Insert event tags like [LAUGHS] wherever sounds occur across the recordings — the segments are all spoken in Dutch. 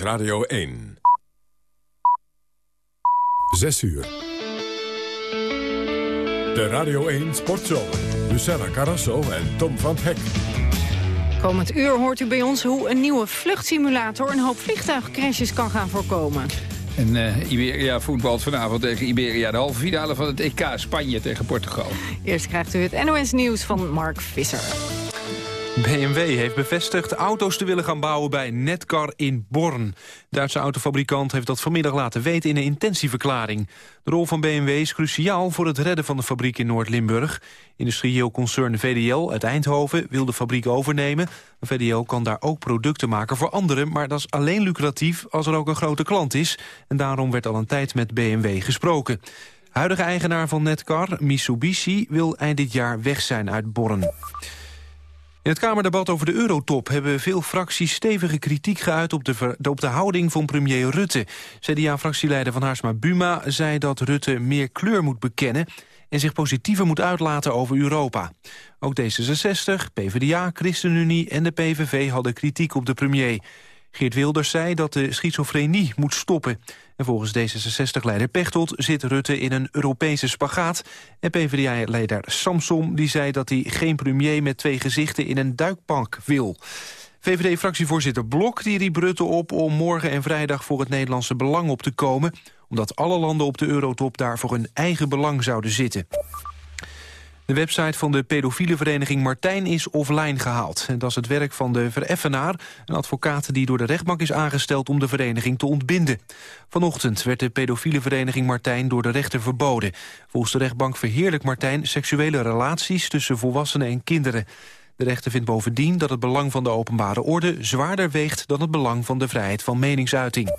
Radio 1. 6 uur. De Radio 1 Sportshow. Luciana Carrasso en Tom van Hek. Komend uur hoort u bij ons hoe een nieuwe vluchtsimulator... een hoop vliegtuigcrashes kan gaan voorkomen. En uh, Iberia voetbalt vanavond tegen Iberia. De halve finale van het EK Spanje tegen Portugal. Eerst krijgt u het NOS Nieuws van Mark Visser. BMW heeft bevestigd auto's te willen gaan bouwen bij Netcar in Born. Duitse autofabrikant heeft dat vanmiddag laten weten in een intentieverklaring. De rol van BMW is cruciaal voor het redden van de fabriek in Noord-Limburg. Industrieel concern VDL uit Eindhoven wil de fabriek overnemen. VDL kan daar ook producten maken voor anderen... maar dat is alleen lucratief als er ook een grote klant is. En daarom werd al een tijd met BMW gesproken. Huidige eigenaar van Netcar, Mitsubishi, wil eind dit jaar weg zijn uit Born. In het Kamerdebat over de eurotop hebben veel fracties stevige kritiek geuit op de, op de houding van premier Rutte. CDA-fractieleider Van Haarsma Buma zei dat Rutte meer kleur moet bekennen en zich positiever moet uitlaten over Europa. Ook D66, PvdA, ChristenUnie en de PVV hadden kritiek op de premier. Geert Wilders zei dat de schizofrenie moet stoppen. En volgens D66-leider Pechtold zit Rutte in een Europese spagaat. En PvdA-leider Samsom die zei dat hij geen premier met twee gezichten in een duikpank wil. VVD-fractievoorzitter Blok die riep Rutte op om morgen en vrijdag voor het Nederlandse belang op te komen, omdat alle landen op de eurotop daar voor hun eigen belang zouden zitten. De website van de pedofiele vereniging Martijn is offline gehaald. En dat is het werk van de vereffenaar, een advocaat die door de rechtbank is aangesteld om de vereniging te ontbinden. Vanochtend werd de pedofiele vereniging Martijn door de rechter verboden. Volgens de rechtbank verheerlijkt Martijn seksuele relaties tussen volwassenen en kinderen. De rechter vindt bovendien dat het belang van de openbare orde zwaarder weegt dan het belang van de vrijheid van meningsuiting.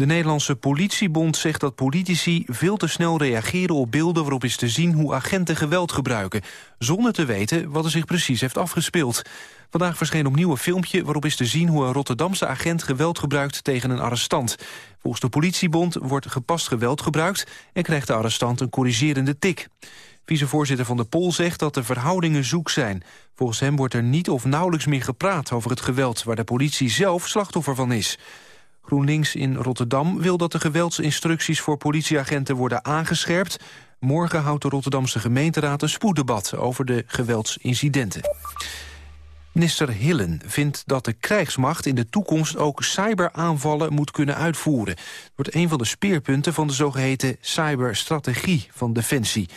De Nederlandse politiebond zegt dat politici veel te snel reageren op beelden waarop is te zien hoe agenten geweld gebruiken, zonder te weten wat er zich precies heeft afgespeeld. Vandaag verscheen opnieuw een filmpje waarop is te zien hoe een Rotterdamse agent geweld gebruikt tegen een arrestant. Volgens de politiebond wordt gepast geweld gebruikt en krijgt de arrestant een corrigerende tik. Vicevoorzitter van de Pol zegt dat de verhoudingen zoek zijn. Volgens hem wordt er niet of nauwelijks meer gepraat over het geweld... waar de politie zelf slachtoffer van is. GroenLinks in Rotterdam wil dat de geweldsinstructies voor politieagenten worden aangescherpt. Morgen houdt de Rotterdamse gemeenteraad een spoeddebat over de geweldsincidenten. Minister Hillen vindt dat de krijgsmacht in de toekomst ook cyberaanvallen moet kunnen uitvoeren. Het wordt een van de speerpunten van de zogeheten cyberstrategie van Defensie.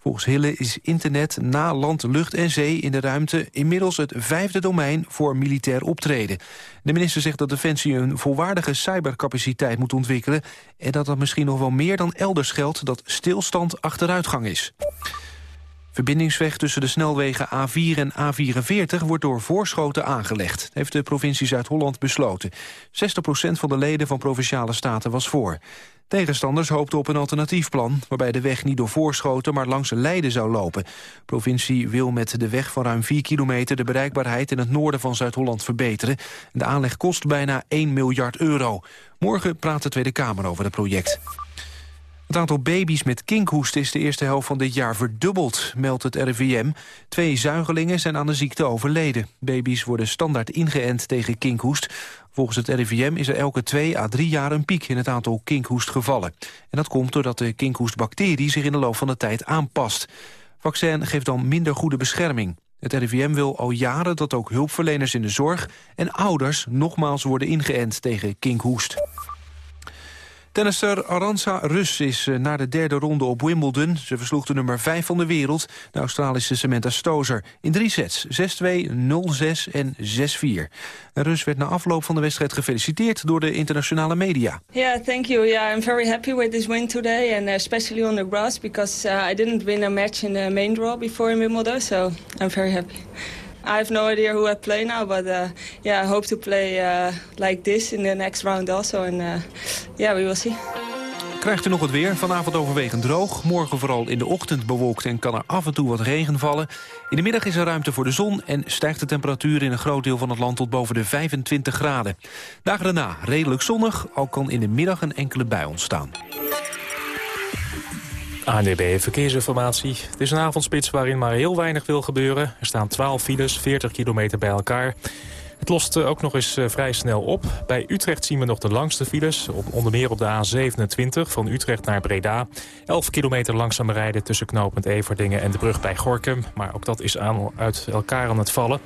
Volgens Hille is internet na land, lucht en zee in de ruimte... inmiddels het vijfde domein voor militair optreden. De minister zegt dat Defensie een volwaardige cybercapaciteit moet ontwikkelen... en dat dat misschien nog wel meer dan elders geldt... dat stilstand achteruitgang is. Verbindingsweg tussen de snelwegen A4 en A44 wordt door Voorschoten aangelegd, heeft de provincie Zuid-Holland besloten. 60% van de leden van Provinciale Staten was voor. Tegenstanders hoopten op een alternatief plan... waarbij de weg niet door Voorschoten, maar langs Leiden zou lopen. De provincie wil met de weg van ruim 4 kilometer... de bereikbaarheid in het noorden van Zuid-Holland verbeteren. De aanleg kost bijna 1 miljard euro. Morgen praat de Tweede Kamer over het project. Het aantal baby's met kinkhoest is de eerste helft van dit jaar verdubbeld, meldt het RIVM. Twee zuigelingen zijn aan de ziekte overleden. Baby's worden standaard ingeënt tegen kinkhoest. Volgens het RIVM is er elke twee à drie jaar een piek in het aantal kinkhoestgevallen. En dat komt doordat de kinkhoestbacterie zich in de loop van de tijd aanpast. Vaccin geeft dan minder goede bescherming. Het RIVM wil al jaren dat ook hulpverleners in de zorg en ouders nogmaals worden ingeënt tegen kinkhoest. Tennister Aranza Rus is eh, naar de derde ronde op Wimbledon. Ze versloeg de nummer 5 van de wereld, de Australische Samantha Stozer. In drie sets, 6-2, 0-6 en 6-4. Rus werd na afloop van de wedstrijd gefeliciteerd door de internationale media. Yeah, thank you. Yeah, I'm very happy with this win today and especially on the grass because uh, I didn't win a match in the main draw before in Wimbledon, so I'm very happy. I have no idea who I play now, but uh, yeah, I hope to play uh, like this in the next round also. And uh, yeah, we will see. Krijgt u nog het weer? Vanavond overwegend droog. Morgen vooral in de ochtend bewolkt en kan er af en toe wat regen vallen. In de middag is er ruimte voor de zon en stijgt de temperatuur in een groot deel van het land tot boven de 25 graden. Dagen daarna redelijk zonnig, al kan in de middag een enkele bui ontstaan. ANDB Verkeersinformatie. Het is een avondspits waarin maar heel weinig wil gebeuren. Er staan 12 files, 40 kilometer bij elkaar. Het lost ook nog eens vrij snel op. Bij Utrecht zien we nog de langste files. Onder meer op de A27 van Utrecht naar Breda. 11 kilometer langzaam rijden tussen knooppunt Everdingen en de brug bij Gorkum. Maar ook dat is aan, uit elkaar aan het vallen.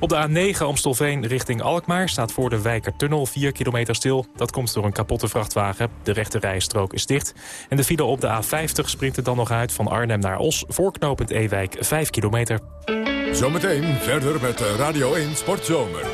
Op de A9 Amstelveen richting Alkmaar staat voor de Wijkertunnel 4 kilometer stil. Dat komt door een kapotte vrachtwagen. De rechte rijstrook is dicht. En de file op de A50 springt er dan nog uit van Arnhem naar Os... voor knooppunt Ewijk 5 kilometer. Zometeen verder met Radio 1 Sportzomer.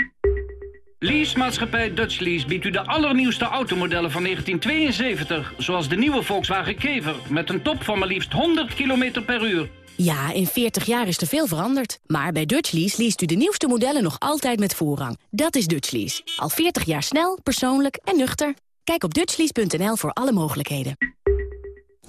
Leasemaatschappij Dutch Lease biedt u de allernieuwste automodellen van 1972... zoals de nieuwe Volkswagen Kever met een top van maar liefst 100 km per uur. Ja, in 40 jaar is er veel veranderd. Maar bij Dutch Lease leest u de nieuwste modellen nog altijd met voorrang. Dat is Dutch Lease. Al 40 jaar snel, persoonlijk en nuchter. Kijk op dutchlease.nl voor alle mogelijkheden.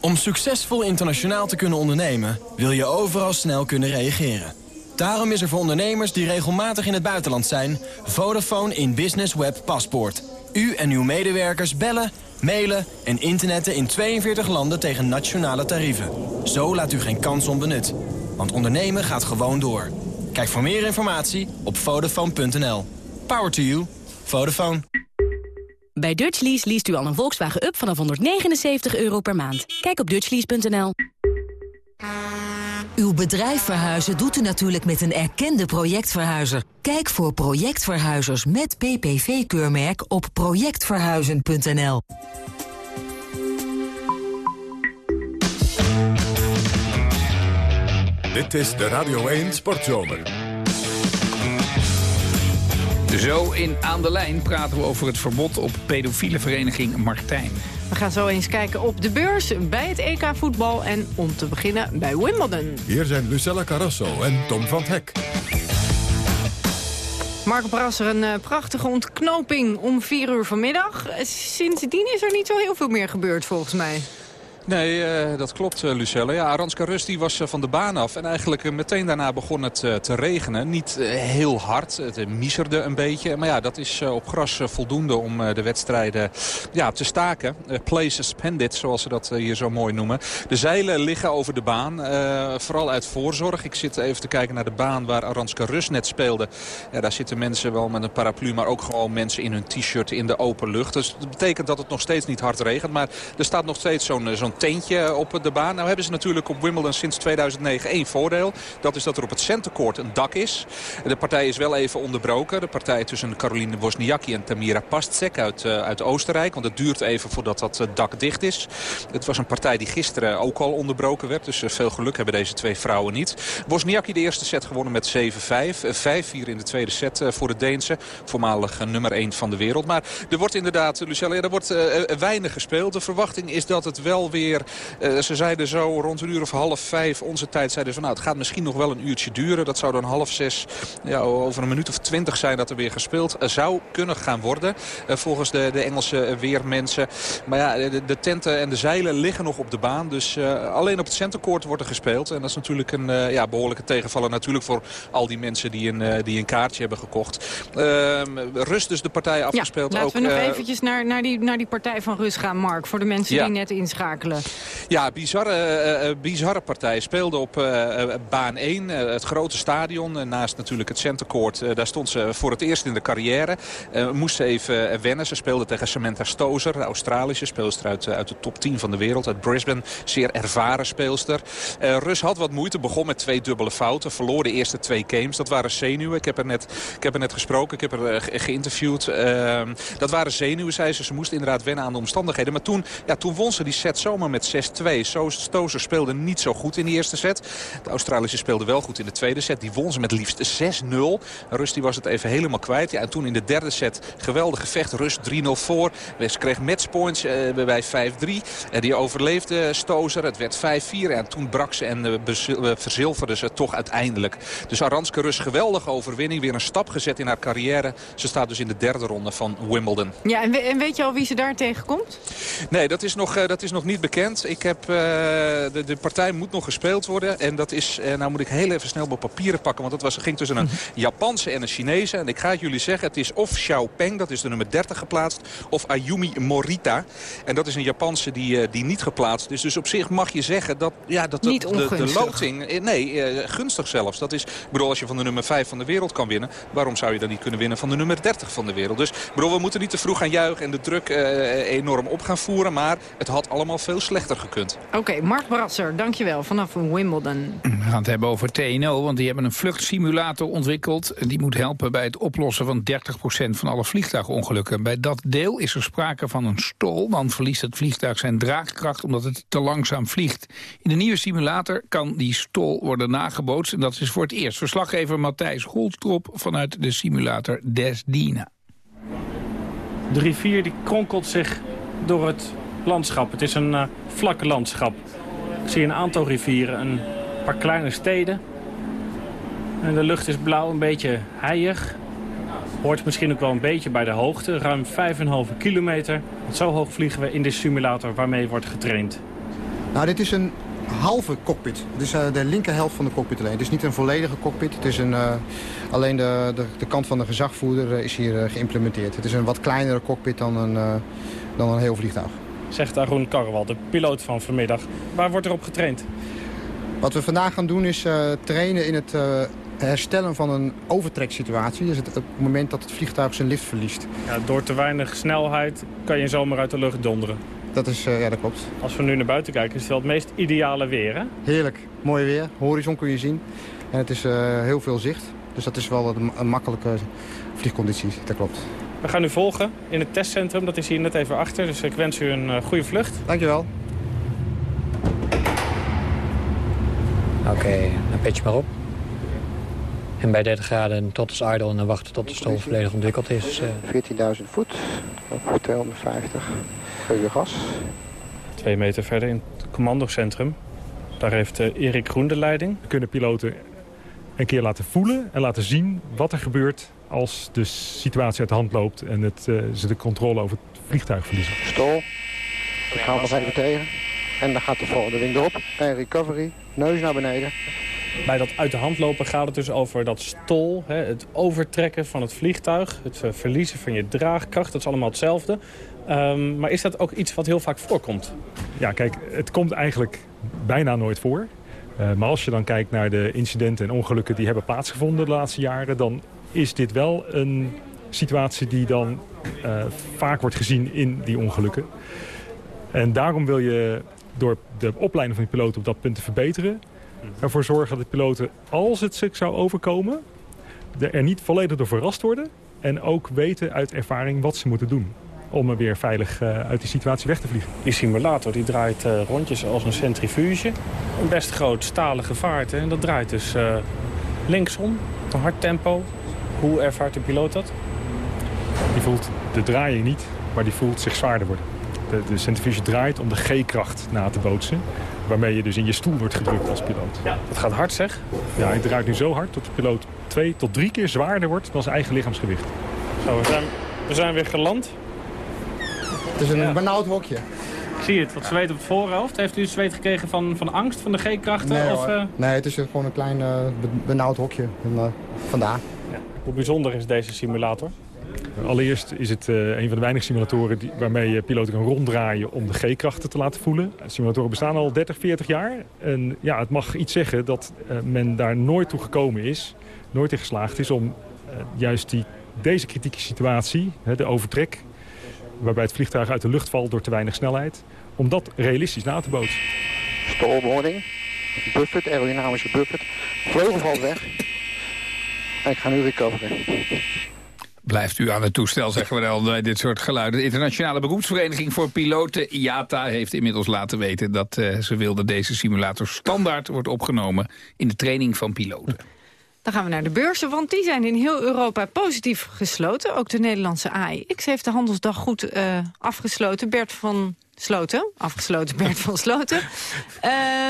Om succesvol internationaal te kunnen ondernemen... wil je overal snel kunnen reageren. Daarom is er voor ondernemers die regelmatig in het buitenland zijn... Vodafone in Business Web Paspoort. U en uw medewerkers bellen, mailen en internetten in 42 landen tegen nationale tarieven. Zo laat u geen kans onbenut. Want ondernemen gaat gewoon door. Kijk voor meer informatie op Vodafone.nl. Power to you. Vodafone. Bij Dutchlease leest u al een Volkswagen Up vanaf 179 euro per maand. Kijk op dutchlease.nl. Uw bedrijf verhuizen doet u natuurlijk met een erkende projectverhuizer. Kijk voor projectverhuizers met PPV-keurmerk op projectverhuizen.nl. Dit is de Radio 1 Sportzomer. Zo in Aan de Lijn praten we over het verbod op pedofiele vereniging Martijn. We gaan zo eens kijken op de beurs, bij het EK voetbal en om te beginnen bij Wimbledon. Hier zijn Lucella Carrasso en Tom van Hek. Marco Brasser, een uh, prachtige ontknoping om 4 uur vanmiddag. Sindsdien is er niet zo heel veel meer gebeurd volgens mij. Nee, uh, dat klopt, uh, Lucelle. Ja, Aranska Rust die was uh, van de baan af. En eigenlijk meteen daarna begon het te regenen. Niet heel hard. Het miserde een beetje. Maar ja, dat is op gras voldoende om de wedstrijden ja, te staken. play suspended, zoals ze dat hier zo mooi noemen. De zeilen liggen over de baan. vooral uit voorzorg. Ik zit even te kijken naar de baan waar Aranska Rust net speelde. Ja, daar zitten mensen wel met een paraplu. Maar ook gewoon mensen in hun t-shirt in de open lucht. Dus dat betekent dat het nog steeds niet hard regent. Maar er staat nog steeds zo'n zo'n teentje op de baan. Nou hebben ze natuurlijk op Wimbledon sinds 2009 één voordeel. Dat is dat er op het centercourt een dak is. De partij is wel even onderbroken. De partij tussen Caroline Wozniacki en Tamira Pastsek uit, uh, uit Oostenrijk. Want het duurt even voordat dat uh, dak dicht is. Het was een partij die gisteren ook al onderbroken werd. Dus uh, veel geluk hebben deze twee vrouwen niet. Wozniacki de eerste set gewonnen met 7-5. 5-4 in de tweede set voor de Deense. Voormalig nummer 1 van de wereld. Maar er wordt inderdaad, Lucelle, er wordt weinig gespeeld. De verwachting is dat het wel weer uh, ze zeiden zo rond een uur of half vijf onze tijd zeiden ze van nou het gaat misschien nog wel een uurtje duren. Dat zou dan half zes ja, over een minuut of twintig zijn dat er weer gespeeld uh, zou kunnen gaan worden. Uh, volgens de, de Engelse weermensen. Maar ja, de, de, tenten en de zeilen liggen nog op de baan. Dus alleen op het centercourt wordt er gespeeld. En dat is natuurlijk een ja, behoorlijke tegenvaller natuurlijk voor al die mensen die een, die een kaartje hebben gekocht. Ehm, Rust dus de partij afgespeeld. Ja, laten ook, we nog eventjes naar, naar, die, naar die partij van Rust gaan, Mark. Voor de mensen ja. die net inschakelen. Ja, bizarre, uh, bizarre partij. Speelde op uh, baan 1, het grote stadion. naast natuurlijk het centercourt. daar stond ze voor het eerst in de carrière. moest ze even wennen. Ze speelde tegen Samantha Stozer, de Australische speelster uit, de top 10 van de wereld. Uit Brisbane, zeer ervaren speelster. Rus had wat moeite, begon met twee dubbele fouten. Verloor de eerste twee games. Dat waren zenuwen. Ik heb er net, ik heb er net gesproken, ik heb er geïnterviewd. Ehm, dat waren zenuwen, zei ze. Ze moest inderdaad wennen aan de omstandigheden. Maar toen, ja, toen won ze die set zo met 6-2. Stozer speelde niet zo goed in de eerste set. De Australische speelde wel goed in de tweede set. Die won ze met liefst 6-0. Rusty was het even helemaal kwijt. Ja, en toen in de derde set geweldig gevecht. Rust 3-0 voor. West kreeg matchpoints uh, bij 5-3. Uh, die overleefde Stozer. Het werd 5-4. En toen brak ze en uh, verzilverde ze toch uiteindelijk. Dus Aranske Rus geweldige overwinning. Weer een stap gezet in haar carrière. Ze staat dus in de derde ronde van Wimbledon. Ja, en, we, en weet je al wie ze daar tegenkomt? Nee, dat is nog, uh, dat is nog niet bekend. Ik heb, uh, de, de partij moet nog gespeeld worden. En dat is, uh, nou moet ik heel even snel mijn papieren pakken. Want dat was, ging tussen een Japanse en een Chinese. En ik ga het jullie zeggen, het is of Xiao Peng, dat is de nummer 30 geplaatst. Of Ayumi Morita. En dat is een Japanse die, die niet geplaatst is. Dus op zich mag je zeggen dat, ja, dat de, de loting... Nee, gunstig zelfs. Dat is, ik bedoel, als je van de nummer 5 van de wereld kan winnen... waarom zou je dan niet kunnen winnen van de nummer 30 van de wereld? Dus bedoel, we moeten niet te vroeg gaan juichen en de druk enorm op gaan voeren. Maar het had allemaal veel slechter gekund. Oké, okay, Mark Brasser, dankjewel vanaf Wimbledon. We gaan het hebben over TNO, want die hebben een vluchtsimulator ontwikkeld. Die moet helpen bij het oplossen van 30% van alle vliegtuigongelukken. Bij dat deel is er sprake van een stol. Dan verliest het vliegtuig zijn draagkracht omdat het te langzaam vliegt. In de nieuwe simulator kan die stol worden nagebootst. En dat is voor het eerst. Verslaggever Matthijs Goldstrop vanuit de simulator Desdina. De rivier die kronkelt zich door het landschap. Het is een uh, vlak landschap. Ik zie een aantal rivieren, een paar kleine steden. En de lucht is blauw, een beetje heilig. Hoort misschien ook wel een beetje bij de hoogte. Ruim 5,5 kilometer. Zo hoog vliegen we in de simulator waarmee wordt getraind. Nou, dit is een halve cockpit. Het is uh, de linkerhelft van de cockpit alleen. Het is niet een volledige cockpit. Het is een, uh, alleen de, de, de, kant van de gezagvoerder is hier geïmplementeerd. Het is een wat kleinere cockpit dan een, dan een heel vliegtuig. Zegt Arun Karwal, de piloot van vanmiddag. Waar wordt er op getraind? Wat we vandaag gaan doen is trainen in het herstellen van een overtreksituatie. Dus het, het moment dat het vliegtuig zijn lift verliest. Ja, door te weinig snelheid kan je zomaar uit de lucht donderen. Dat is, uh, ja, dat klopt. Als we nu naar buiten kijken, is het wel het meest ideale weer, hè? Heerlijk. Mooi weer. Horizon kun je zien. En het is heel veel zicht. Dus dat is wel een, een makkelijke vliegconditie. Dat klopt. We gaan u volgen in het testcentrum. Dat is hier net even achter. Dus ik wens u een uh, goede vlucht. Dankjewel. Oké, okay, dan pitch maar op. En bij 30 graden tot als idle en dan wachten tot de stol volledig ontwikkeld is. 14.000 voet op 250 geuze gas. Twee meter verder in het commandocentrum. Daar heeft Erik Groen de leiding. We kunnen piloten een keer laten voelen en laten zien wat er gebeurt als de situatie uit de hand loopt en het, uh, ze de controle over het vliegtuig verliezen. Stol. Ik ga nog even tegen. En dan gaat de volgende wing erop. En recovery. Neus naar beneden. Bij dat uit de hand lopen gaat het dus over dat stol, hè, het overtrekken van het vliegtuig, het verliezen van je draagkracht. Dat is allemaal hetzelfde. Um, maar is dat ook iets wat heel vaak voorkomt? Ja, kijk, het komt eigenlijk bijna nooit voor. Uh, maar als je dan kijkt naar de incidenten en ongelukken die hebben plaatsgevonden de laatste jaren... dan is dit wel een situatie die dan uh, vaak wordt gezien in die ongelukken. En daarom wil je door de opleiding van die piloten op dat punt te verbeteren... ervoor zorgen dat de piloten, als het zich zou overkomen... er niet volledig door verrast worden... en ook weten uit ervaring wat ze moeten doen om er weer veilig uh, uit die situatie weg te vliegen. Die simulator die draait uh, rondjes als een centrifuge. Een best groot stalen gevaarte en dat draait dus uh, linksom, een hard tempo. Hoe ervaart de piloot dat? Die voelt de draaiing niet, maar die voelt zich zwaarder worden. De, de centrifuge draait om de G-kracht na te bootsen. Waarmee je dus in je stoel wordt gedrukt als piloot. Ja, dat gaat hard zeg. Ja, hij draait nu zo hard dat de piloot twee tot drie keer zwaarder wordt dan zijn eigen lichaamsgewicht. Zo, we zijn, we zijn weer geland. Het is een ja. benauwd hokje. Ik zie het, wat zweet op het voorhoofd. Heeft u zweet gekregen van, van angst, van de G-krachten? Nee, of, uh... nee, het is gewoon een klein uh, benauwd hokje. En, uh, vandaar. Hoe bijzonder is deze simulator? Allereerst is het uh, een van de weinige simulatoren die, waarmee je piloten kan ronddraaien om de G-krachten te laten voelen. Simulatoren bestaan al 30, 40 jaar. En ja, het mag iets zeggen dat uh, men daar nooit toe gekomen is, nooit in geslaagd is om uh, juist die, deze kritieke situatie, de overtrek, waarbij het vliegtuig uit de lucht valt door te weinig snelheid, om dat realistisch na te bootsen. Stolboarding, buffet, aerodynamische buffet, vleugel valt weg. En ik ga nu recoveren. Blijft u aan het toestel, zeggen we dan, bij dit soort geluiden. De Internationale Beroepsvereniging voor Piloten, IATA, heeft inmiddels laten weten dat uh, ze wil dat deze simulator standaard wordt opgenomen in de training van piloten. Dan gaan we naar de beurzen, want die zijn in heel Europa positief gesloten. Ook de Nederlandse AIX heeft de handelsdag goed uh, afgesloten. Bert van Sloten, afgesloten Bert van Sloten.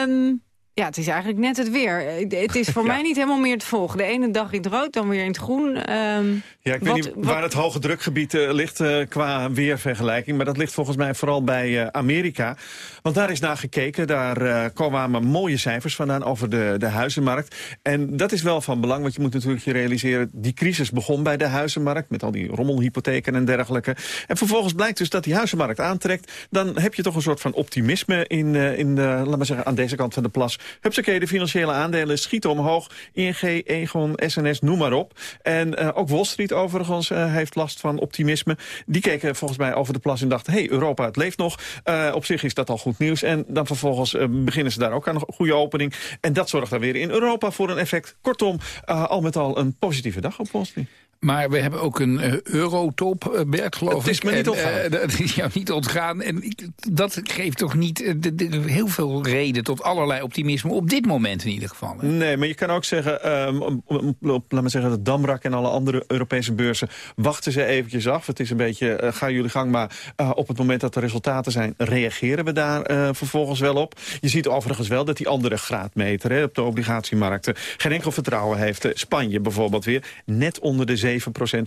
Um, [LAUGHS] ja, het is eigenlijk net het weer. Het is voor [LAUGHS] mij niet helemaal meer te volgen. De ene dag in het rood, dan weer in het groen. Um, ja, ik weet niet waar het hoge drukgebied uh, ligt uh, qua weervergelijking. Maar dat ligt volgens mij vooral bij uh, Amerika. Want daar is naar gekeken. Daar kwamen mooie cijfers vandaan over de, de huizenmarkt. En dat is wel van belang, want je moet natuurlijk je realiseren... die crisis begon bij de huizenmarkt, met al die rommelhypotheken en dergelijke. En vervolgens blijkt dus dat die huizenmarkt aantrekt. Dan heb je toch een soort van optimisme in, in laat maar zeggen, aan deze kant van de plas. Hupsakee, de financiële aandelen schieten omhoog. ING, Egon, SNS, noem maar op. En ook Wall Street overigens uh, heeft last van optimisme. Die keken volgens mij over de plas en dachten... hey, Europa, het leeft nog. Uh, op zich is dat al goed nieuws. En dan vervolgens uh, beginnen ze daar ook aan een goede opening. En dat zorgt dan weer in Europa voor een effect. Kortom, al met al een positieve dag op Wall Street. Maar we hebben ook een uh, eurotop, uh, Bert, geloof ik. Het is me niet ontgaan. Uh, dat is jou niet ontgaan. En dat geeft toch niet de, de, heel veel reden tot allerlei optimisme. Op dit moment in ieder geval. Hè? Nee, maar je kan ook zeggen... Um, laat maar zeggen, dat Damrak en alle andere Europese beurzen... wachten ze eventjes af. Het is een beetje, uh, gaan jullie gang. Maar op het moment dat er resultaten zijn... reageren we daar vervolgens wel op. Je ziet overigens wel dat die andere graadmeter... Hè, op de obligatiemarkten geen enkel vertrouwen heeft. Spanje bijvoorbeeld weer net onder de 7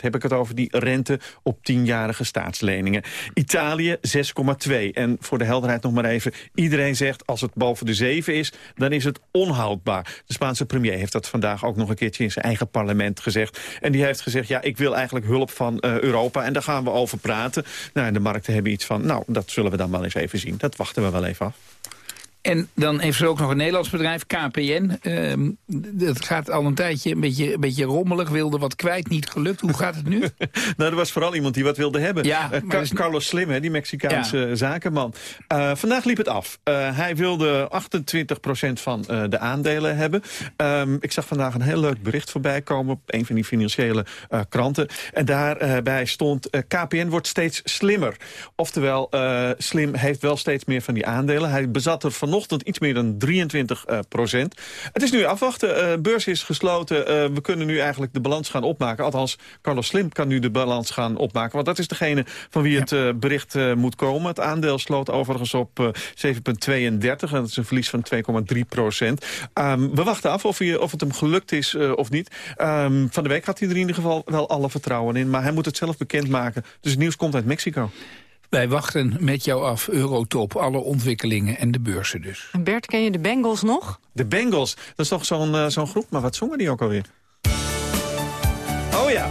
heb ik het over die rente op tienjarige staatsleningen. Italië 6,2. En voor de helderheid nog maar even. Iedereen zegt als het boven de 7 is, dan is het onhoudbaar. De Spaanse premier heeft dat vandaag ook nog een keertje in zijn eigen parlement gezegd. En die heeft gezegd, ja, ik wil eigenlijk hulp van uh, Europa. En daar gaan we over praten. Nou, de markten hebben iets van, nou, dat zullen we dan wel eens even zien. Dat wachten we wel even af. En dan heeft ze ook nog een Nederlands bedrijf, KPN. Uh, dat gaat al een tijdje een beetje, een beetje rommelig, wilde wat kwijt, niet gelukt. Hoe gaat het nu? [LAUGHS] nou, er was vooral iemand die wat wilde hebben. Ja, uh, Carlos Slim, hè, die Mexicaanse ja. zakenman. Uh, vandaag liep het af. Uh, hij wilde 28% van de aandelen hebben. Um, ik zag vandaag een heel leuk bericht voorbij komen... op een van die financiële kranten. En daarbij stond, KPN wordt steeds slimmer. Oftewel, Slim heeft wel steeds meer van die aandelen. Hij bezat er van vanochtend iets meer dan 23 uh, procent. Het is nu afwachten. Uh, beurs is gesloten. Uh, we kunnen nu eigenlijk de balans gaan opmaken. Althans, Carlos Slim kan nu de balans gaan opmaken. Want dat is degene van wie het ja. bericht moet komen. Het aandeel sloot overigens op 7,32. En dat is een verlies van 2,3 procent. Um, we wachten af of, hij, of het hem gelukt is of niet. Um, van de week had hij er in ieder geval wel alle vertrouwen in. Maar hij moet het zelf bekendmaken. Dus het nieuws komt uit Mexico. Wij wachten met jou af, Eurotop, alle ontwikkelingen en de beurzen dus. En Bert, ken je de Bengals nog? De Bengals, dat is toch zo'n uh, zo'n groep, maar wat zongen die ook alweer? Oh ja.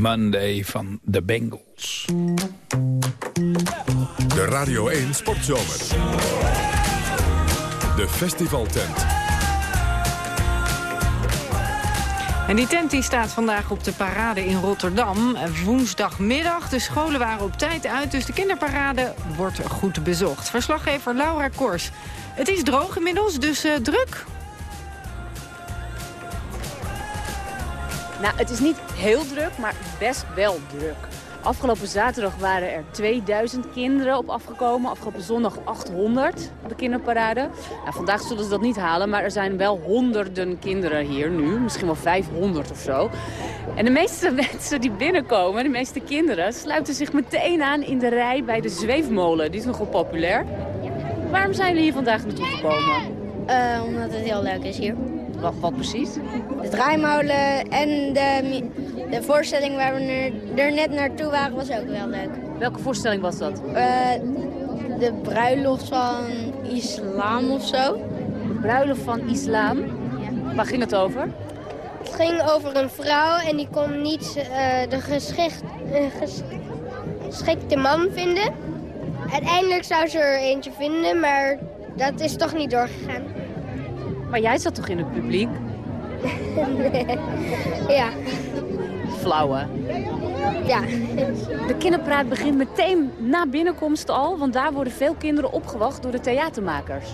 Monday van de Bengals. De Radio 1 Sportzomer. De festivaltent. En die tent die staat vandaag op de parade in Rotterdam. Woensdagmiddag. De scholen waren op tijd uit, dus de kinderparade wordt goed bezocht. Verslaggever Laura Kors. Het is droog inmiddels, dus uh, druk. Nou, het is niet heel druk, maar best wel druk. Afgelopen zaterdag waren er 2000 kinderen op afgekomen. Afgelopen zondag 800 op de kinderparade. Nou, vandaag zullen ze dat niet halen, maar er zijn wel honderden kinderen hier nu. Misschien wel 500 of zo. En de meeste [LAUGHS] mensen die binnenkomen, de meeste kinderen... sluiten zich meteen aan in de rij bij de zweefmolen. Die is nogal populair. Waarom zijn jullie hier vandaag naartoe gekomen? Uh, omdat het heel leuk is hier. Wat, wat precies? De draaimolen en de, de voorstelling waar we er, net naartoe waren was ook wel leuk. Welke voorstelling was dat? Uh, de bruiloft van islam of zo. De bruiloft van islam? Ja. Waar ging het over? Het ging over een vrouw en die kon niet uh, de geschikt, uh, geschikte man vinden. Uiteindelijk zou ze er eentje vinden, maar dat is toch niet doorgegaan. Maar jij zat toch in het publiek? [LAUGHS] ja. Flauwe. Ja. De kinderpraat begint meteen na binnenkomst al, want daar worden veel kinderen opgewacht door de theatermakers.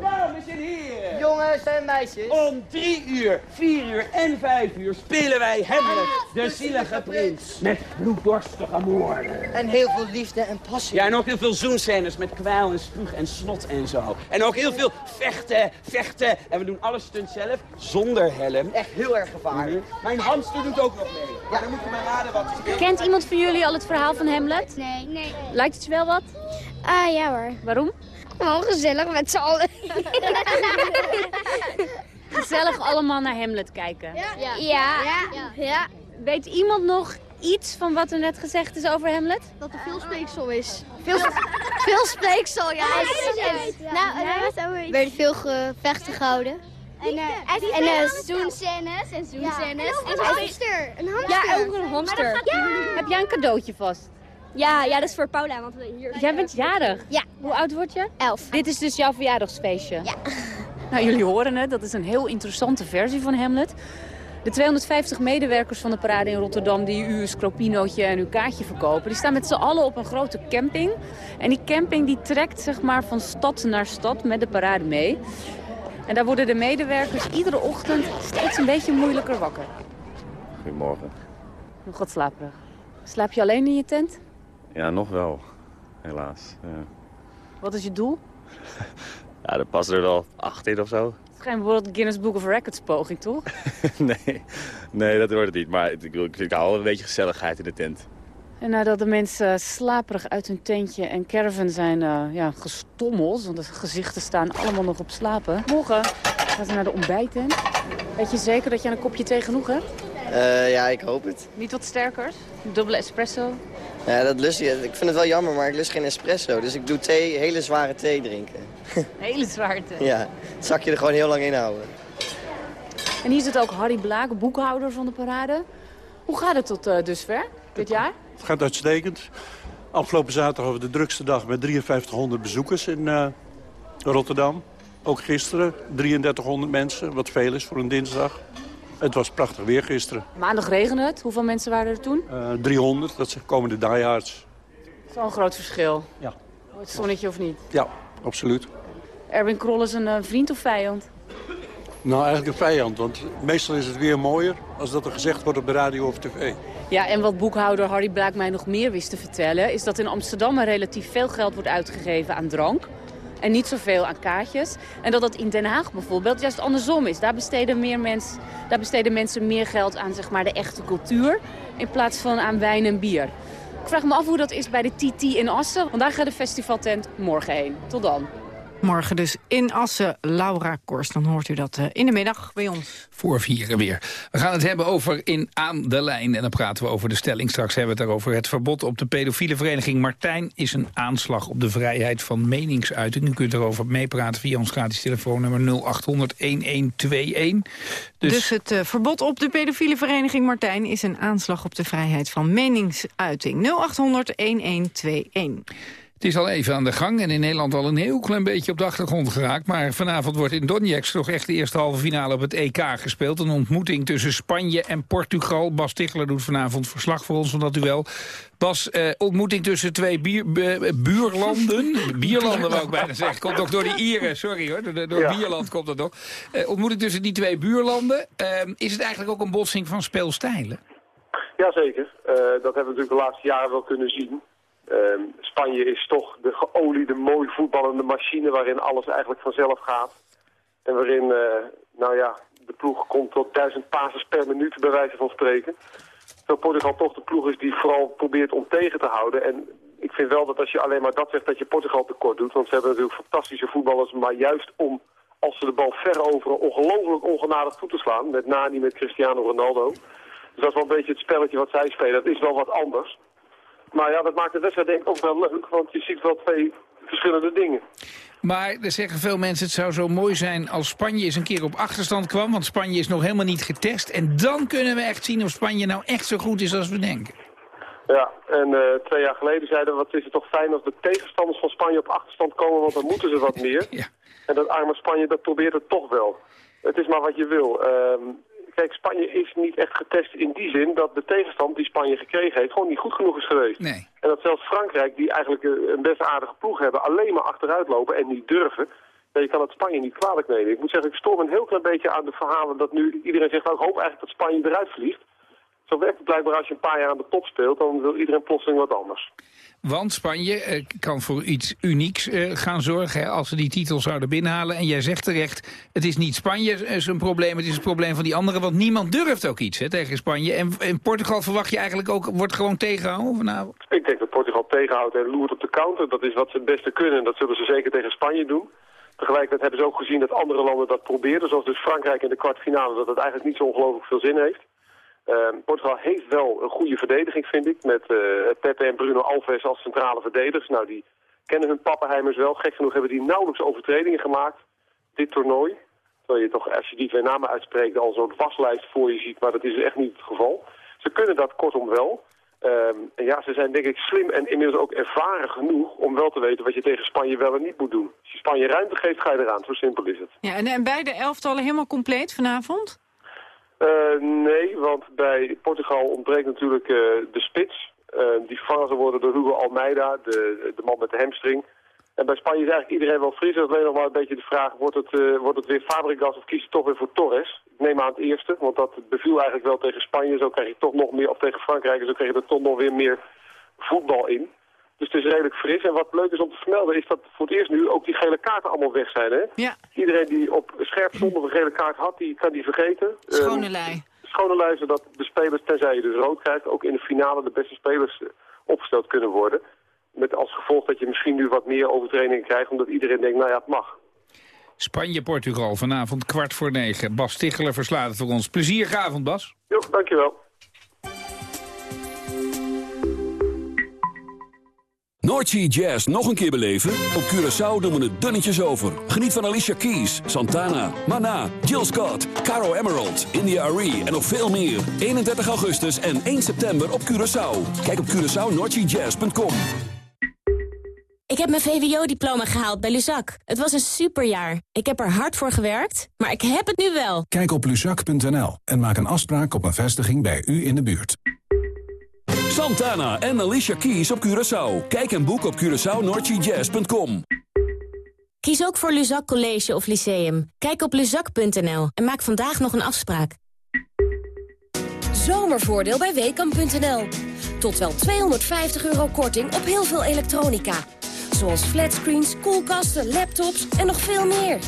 Dames en heren. Jongens en meisjes. Om drie uur, vier uur en vijf uur spelen wij Hamlet, de zielige prins. Met bloeddorstige moorden. En heel veel liefde en passie. Ja, en ook heel veel zoenscènes met kwijl en spuug en snot en zo. En ook heel veel vechten, vechten. En we doen alle stunts zelf, zonder helm. Echt heel erg gevaarlijk. Mhm. Mijn hamster doet ook nog mee. Ja, dan moet je maar raden wat Kent iemand van jullie al het verhaal van Hamlet? Nee. nee. Lijkt het je wel wat? Ah, ja hoor. Waarom? Gewoon gezellig met z'n allen. [LAUGHS] gezellig allemaal naar Hamlet kijken. Ja. Ja. ja. ja. Weet iemand nog iets van wat er net gezegd is over Hamlet? Dat er veel speeksel is. Veel, veel speeksel, ja. Nou, er werden veel gevechten gehouden. En, uh, en uh, zoenscènes en zoenscènes. Ja. En een hamster. Een hamster. Ja, ook een hamster. Heb jij een cadeautje vast? Ja, ja, dat is voor Paula. Want hier... Jij bent jarig? Ja. Hoe oud word je? Elf. Dit is dus jouw verjaardagsfeestje? Ja. Nou, jullie horen het. Dat is een heel interessante versie van Hamlet. De 250 medewerkers van de parade in Rotterdam die u een scropinootje en uw kaartje verkopen... die staan met z'n allen op een grote camping. En die camping die trekt zeg maar, van stad naar stad met de parade mee. En daar worden de medewerkers iedere ochtend steeds een beetje moeilijker wakker. Goedemorgen. Nog wat slaperig. Slaap je alleen in je tent? Ja, nog wel. Helaas. Ja. Wat is je doel? [LAUGHS] ja, er passen er wel acht in of zo. Het is geen World Guinness Book of Records poging, toch? [LAUGHS] nee. nee, dat wordt het niet. Maar ik, ik, ik hou wel een beetje gezelligheid in de tent. En nadat de mensen slaperig uit hun tentje en caravan zijn uh, ja, gestommeld... want de gezichten staan allemaal nog op slapen. Morgen gaan ze naar de ontbijttent. Weet je zeker dat je een kopje thee genoeg hebt? Uh, ja, ik hoop het. Niet wat sterkers? Dubbele espresso? Ja, dat lust je. Ik vind het wel jammer, maar ik lust geen espresso. Dus ik doe thee, hele zware thee drinken. [LAUGHS] hele zware thee? Ja, het zakje er gewoon heel lang in houden. En hier zit ook Harry Blaak, boekhouder van de parade. Hoe gaat het tot uh, dusver, dit jaar? Het gaat uitstekend. Afgelopen zaterdag hadden we de drukste dag met 5300 bezoekers in uh, Rotterdam. Ook gisteren 3300 mensen, wat veel is voor een dinsdag. Het was prachtig weer gisteren. Maandag regende het. Hoeveel mensen waren er toen? Uh, 300, dat zijn komende diehards. Zo'n groot verschil. Ja. Het zonnetje of niet? Ja, absoluut. Erwin Krol is een uh, vriend of vijand? Nou, eigenlijk een vijand. Want meestal is het weer mooier als dat er gezegd wordt op de radio of tv. Ja, en wat boekhouder Harry Blaak mij nog meer wist te vertellen... is dat in Amsterdam er relatief veel geld wordt uitgegeven aan drank en niet zoveel aan kaartjes. En dat dat in Den Haag bijvoorbeeld juist andersom is. Daar besteden, meer mens, daar besteden mensen meer geld aan zeg maar, de echte cultuur... in plaats van aan wijn en bier. Ik vraag me af hoe dat is bij de TT in Assen. Want daar gaat de festivaltent morgen heen. Tot dan. Morgen dus in Assen, Laura Korst. Dan hoort u dat uh, in de middag bij ons. Voor vieren weer. We gaan het hebben over In Aan de Lijn. En dan praten we over de stelling. Straks hebben we het daarover. Het verbod op de pedofiele vereniging Martijn... is een aanslag op de vrijheid van meningsuiting. U kunt erover meepraten via ons gratis telefoonnummer 0800-1121. Dus, dus het uh, verbod op de pedofiele vereniging Martijn... is een aanslag op de vrijheid van meningsuiting. 0800-1121. Het is al even aan de gang en in Nederland al een heel klein beetje op de achtergrond geraakt. Maar vanavond wordt in Donetsk toch echt de eerste halve finale op het EK gespeeld. Een ontmoeting tussen Spanje en Portugal. Bas Tichler doet vanavond verslag voor ons van dat duel. Bas, eh, ontmoeting tussen twee bier, buurlanden. [LAUGHS] Bierlanden wou ik bijna zeggen. Komt ook door de Ieren, sorry hoor. Door, door Bierland komt dat ook. Uh, ontmoeting tussen die twee buurlanden. Uh, is het eigenlijk ook een botsing van speelstijlen? Jazeker. Uh, dat hebben we natuurlijk de laatste jaren wel kunnen zien. Ehm, Spanje is toch de geoliede, mooi voetballende machine waarin alles eigenlijk vanzelf gaat. En waarin, eh, nou ja, de ploeg komt tot duizend passes per minuut bij wijze van spreken. Terwijl Portugal toch de ploeg is die vooral probeert om tegen te houden. En ik vind wel dat als je alleen maar dat zegt dat je Portugal tekort doet. Want ze hebben natuurlijk fantastische voetballers, maar juist om als ze de bal veroveren ongelooflijk ongenadig toe te slaan. Met Nani, met Cristiano Ronaldo. Dus dat is wel een beetje het spelletje wat zij spelen. Dat is wel wat anders. Maar ja, dat maakt de wedstrijd denk ik ook wel leuk, want je ziet wel twee verschillende dingen. Maar er zeggen veel mensen, het zou zo mooi zijn als Spanje eens een keer op achterstand kwam. Want Spanje is nog helemaal niet getest. En dan kunnen we echt zien of Spanje nou echt zo goed is als we denken. Ja, en uh, twee jaar geleden zeiden we, wat is het toch fijn als de tegenstanders van Spanje op achterstand komen, want dan moeten ze wat [LAUGHS] meer. ja. En dat arme Spanje, dat probeert het toch wel. Het is maar wat je wil. Uh, kijk, Spanje is niet echt getest in die zin dat de tegenstand die Spanje gekregen heeft gewoon niet goed genoeg is geweest. Nee. En dat zelfs Frankrijk, die eigenlijk een best aardige ploeg hebben, alleen maar achteruit lopen en niet durven. je kan het Spanje niet kwalijk nemen. Ik moet zeggen, ik storm een heel klein beetje aan de verhalen dat nu iedereen zegt, nou, ik hoop eigenlijk dat Spanje eruit vliegt. Zo werkt het blijkbaar als je een paar jaar aan de top speelt, dan wil iedereen plotseling wat anders. Want Spanje eh, kan voor iets unieks eh, gaan zorgen hè, als ze die titel zouden binnenhalen. En jij zegt terecht, het is niet Spanje eh, zijn probleem, het is het probleem van die anderen. Want niemand durft ook iets hè, tegen Spanje. En in Portugal verwacht je eigenlijk ook, wordt gewoon tegengehouden vanavond? Ik denk dat Portugal tegenhoudt en loert op de counter. Dat is wat ze het beste kunnen en dat zullen ze zeker tegen Spanje doen. Tegelijkertijd hebben ze ook gezien dat andere landen dat probeerden. Zoals dus Frankrijk in de kwartfinale, dat het eigenlijk niet zo ongelooflijk veel zin heeft. Uh, Portugal heeft wel een goede verdediging, vind ik. Met uh, Pepe en Bruno Alves als centrale verdedigers. Nou, die kennen hun pappenheimers wel. Gek genoeg hebben die nauwelijks overtredingen gemaakt. Dit toernooi. Terwijl je toch, als je die twee namen uitspreekt, al zo'n waslijst voor je ziet. Maar dat is echt niet het geval. Ze kunnen dat kortom wel. Um, en ja, ze zijn denk ik slim en inmiddels ook ervaren genoeg om wel te weten wat je tegen Spanje wel en niet moet doen. Als je Spanje ruimte geeft, ga je eraan. Zo simpel is het. Ja, en, en beide elftallen helemaal compleet vanavond? Uh, nee, want bij Portugal ontbreekt natuurlijk uh, de spits. Uh, die vervangen worden door Hugo Almeida, de, de man met de hamstring. En bij Spanje is eigenlijk iedereen wel fris. Dat alleen nog maar een beetje de vraag, wordt het, wordt het weer Fabregas of kies je toch weer voor Torres? Ik neem aan het eerste, want dat beviel eigenlijk wel tegen Spanje. Zo krijg je toch nog meer, of tegen Frankrijk, zo krijg je er toch nog weer meer voetbal in. Dus het is redelijk fris. En wat leuk is om te vermelden is dat voor het eerst nu ook die gele kaarten allemaal weg zijn. Hè? Ja. Iedereen die op scherp zonder een gele kaart had, die kan die vergeten. Schone ehm, schone lei, zodat de spelers, tenzij je dus rood krijgt, ook in de finale de beste spelers eh, opgesteld kunnen worden. Met als gevolg dat je misschien nu wat meer overtraining krijgt, omdat iedereen denkt, nou ja, het mag. Spanje-Portugal vanavond kwart voor negen. Bas Tichelen verslaat het voor ons. Plezierige avond, Bas. Jo, dankjewel. Noordsea Jazz nog een keer beleven? Op Curaçao doen we het dunnetjes over. Geniet van Alicia Keys, Santana, Mana, Jill Scott, Caro Emerald, India Arie en nog veel meer. 31 augustus en 1 september op Curaçao. Kijk op CuraçaoNoordseaJazz.com Ik heb mijn VWO-diploma gehaald bij Luzak. Het was een superjaar. Ik heb er hard voor gewerkt, maar ik heb het nu wel. Kijk op luzak.nl en maak een afspraak op een vestiging bij u in de buurt. Santana en Alicia Keys op Curaçao. Kijk en boek op CuraçaoNordGJazz.com. Kies ook voor Luzak College of Lyceum. Kijk op luzak.nl en maak vandaag nog een afspraak. Zomervoordeel bij Weekamp.nl. Tot wel 250 euro korting op heel veel elektronica. Zoals flatscreens, koelkasten, laptops en nog veel meer.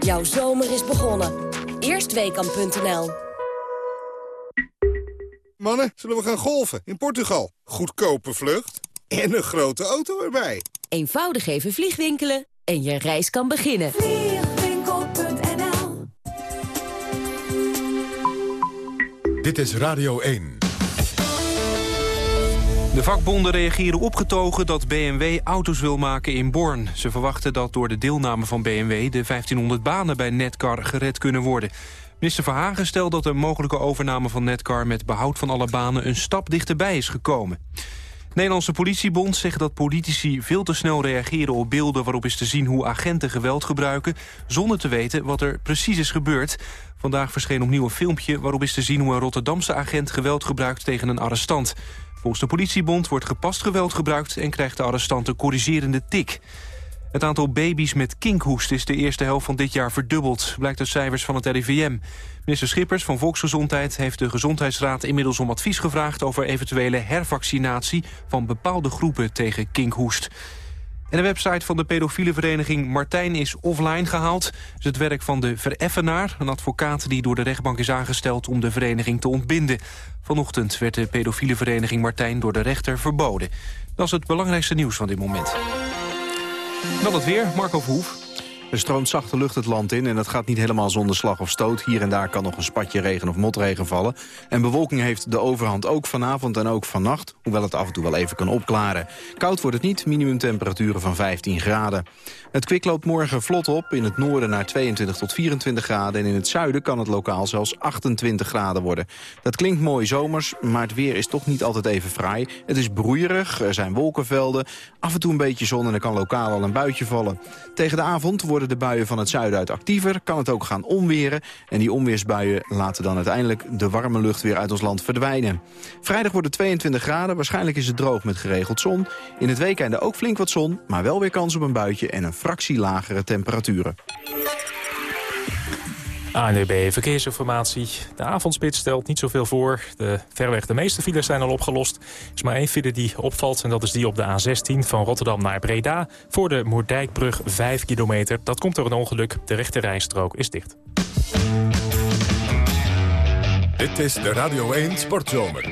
Jouw zomer is begonnen. Eerst Weekamp.nl. Mannen, zullen we gaan golven in Portugal? Goedkope vlucht en een grote auto erbij. Eenvoudig even vliegwinkelen en je reis kan beginnen. Vliegwinkel.nl Dit is Radio 1. De vakbonden reageren opgetogen dat BMW auto's wil maken in Born. Ze verwachten dat door de deelname van BMW... de 1500 banen bij Netcar gered kunnen worden. Minister Verhagen stelt dat een mogelijke overname van Netcar... met behoud van alle banen een stap dichterbij is gekomen. Nederlandse politiebond zegt dat politici veel te snel reageren op beelden waarop is te zien hoe agenten geweld gebruiken, zonder te weten wat er precies is gebeurd. Vandaag verscheen opnieuw een filmpje waarop is te zien hoe een Rotterdamse agent geweld gebruikt tegen een arrestant. Volgens de politiebond wordt gepast geweld gebruikt en krijgt de arrestant een corrigerende tik. Het aantal baby's met kinkhoest is de eerste helft van dit jaar verdubbeld, blijkt uit cijfers van het RIVM. Minister Schippers van Volksgezondheid heeft de Gezondheidsraad inmiddels om advies gevraagd over eventuele hervaccinatie van bepaalde groepen tegen kinkhoest. En de website van de pedofiele vereniging Martijn is offline gehaald. Het is het werk van de Vereffenaar, een advocaat die door de rechtbank is aangesteld om de vereniging te ontbinden. Vanochtend werd de pedofiele vereniging Martijn door de rechter verboden. Dat is het belangrijkste nieuws van dit moment. Dan het weer, Marco Verhoef. Er stroomt zachte lucht het land in en dat gaat niet helemaal zonder slag of stoot. Hier en daar kan nog een spatje regen of motregen vallen. En bewolking heeft de overhand ook vanavond en ook vannacht... hoewel het af en toe wel even kan opklaren. Koud wordt het niet, minimumtemperaturen van 15 graden. Het kwik loopt morgen vlot op. In het noorden naar 22 tot 24 graden. En in het zuiden kan het lokaal zelfs 28 graden worden. Dat klinkt mooi zomers, maar het weer is toch niet altijd even fraai. Het is broeierig, er zijn wolkenvelden. Af en toe een beetje zon en er kan lokaal al een buitje vallen. Tegen de avond de buien van het zuiden uit actiever. Kan het ook gaan onweren. En die onweersbuien laten dan uiteindelijk de warme lucht weer uit ons land verdwijnen. Vrijdag wordt het 22 graden. Waarschijnlijk is het droog met geregeld zon. In het weekende ook flink wat zon, maar wel weer kans op een buitje en een fractie lagere temperaturen. ANDB Verkeersinformatie. De avondspits stelt niet zoveel voor. De, verreweg de meeste files zijn al opgelost. Er is maar één file die opvalt en dat is die op de A16 van Rotterdam naar Breda. Voor de Moerdijkbrug 5 kilometer. Dat komt door een ongeluk. De rechte rijstrook is dicht. Dit is de Radio 1 Sportzomer.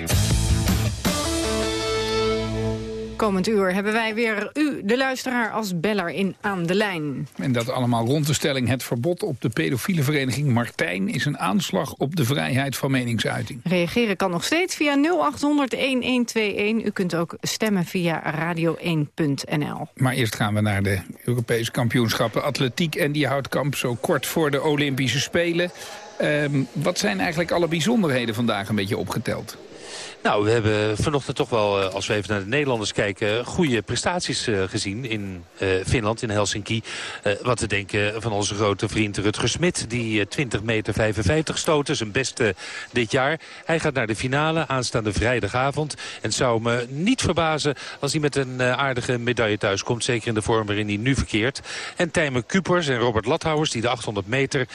Komend uur hebben wij weer u, de luisteraar, als beller in aan de lijn. En dat allemaal rond de stelling het verbod op de pedofiele vereniging Martijn... is een aanslag op de vrijheid van meningsuiting. Reageren kan nog steeds via 0800-1121. U kunt ook stemmen via radio1.nl. Maar eerst gaan we naar de Europese kampioenschappen atletiek en die houtkamp... zo kort voor de Olympische Spelen. Um, wat zijn eigenlijk alle bijzonderheden vandaag een beetje opgeteld? Nou, we hebben vanochtend toch wel, als we even naar de Nederlanders kijken... goede prestaties gezien in Finland, in Helsinki. wat te denken van onze grote vriend Rutger Smit... die 20 meter 55 stoten, zijn beste dit jaar. Hij gaat naar de finale aanstaande vrijdagavond. En het zou me niet verbazen als hij met een aardige medaille thuis komt. Zeker in de vorm waarin hij nu verkeert. En Tijmen Kupers en Robert Lathouwers, die de 800 meter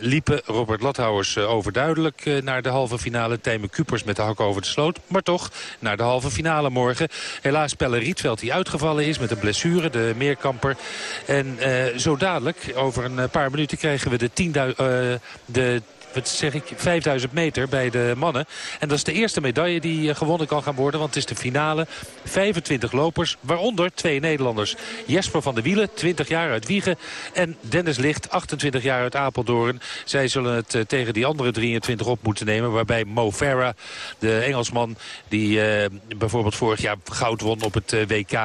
liepen. Robert Lathouwers overduidelijk naar de halve finale. Tijmen Kupers met de hak over de sloot. Maar toch naar de halve finale morgen. Helaas Pelle Rietveld die uitgevallen is met een blessure. De meerkamper. En uh, zo dadelijk, over een paar minuten, krijgen we de 10.000... Uh, de wat zeg ik, 5000 meter bij de mannen. En dat is de eerste medaille die gewonnen kan gaan worden. Want het is de finale. 25 lopers, waaronder twee Nederlanders. Jesper van der Wielen, 20 jaar uit Wiegen. En Dennis Licht, 28 jaar uit Apeldoorn. Zij zullen het tegen die andere 23 op moeten nemen. Waarbij Mo Farah, de Engelsman... die uh, bijvoorbeeld vorig jaar goud won op het WK...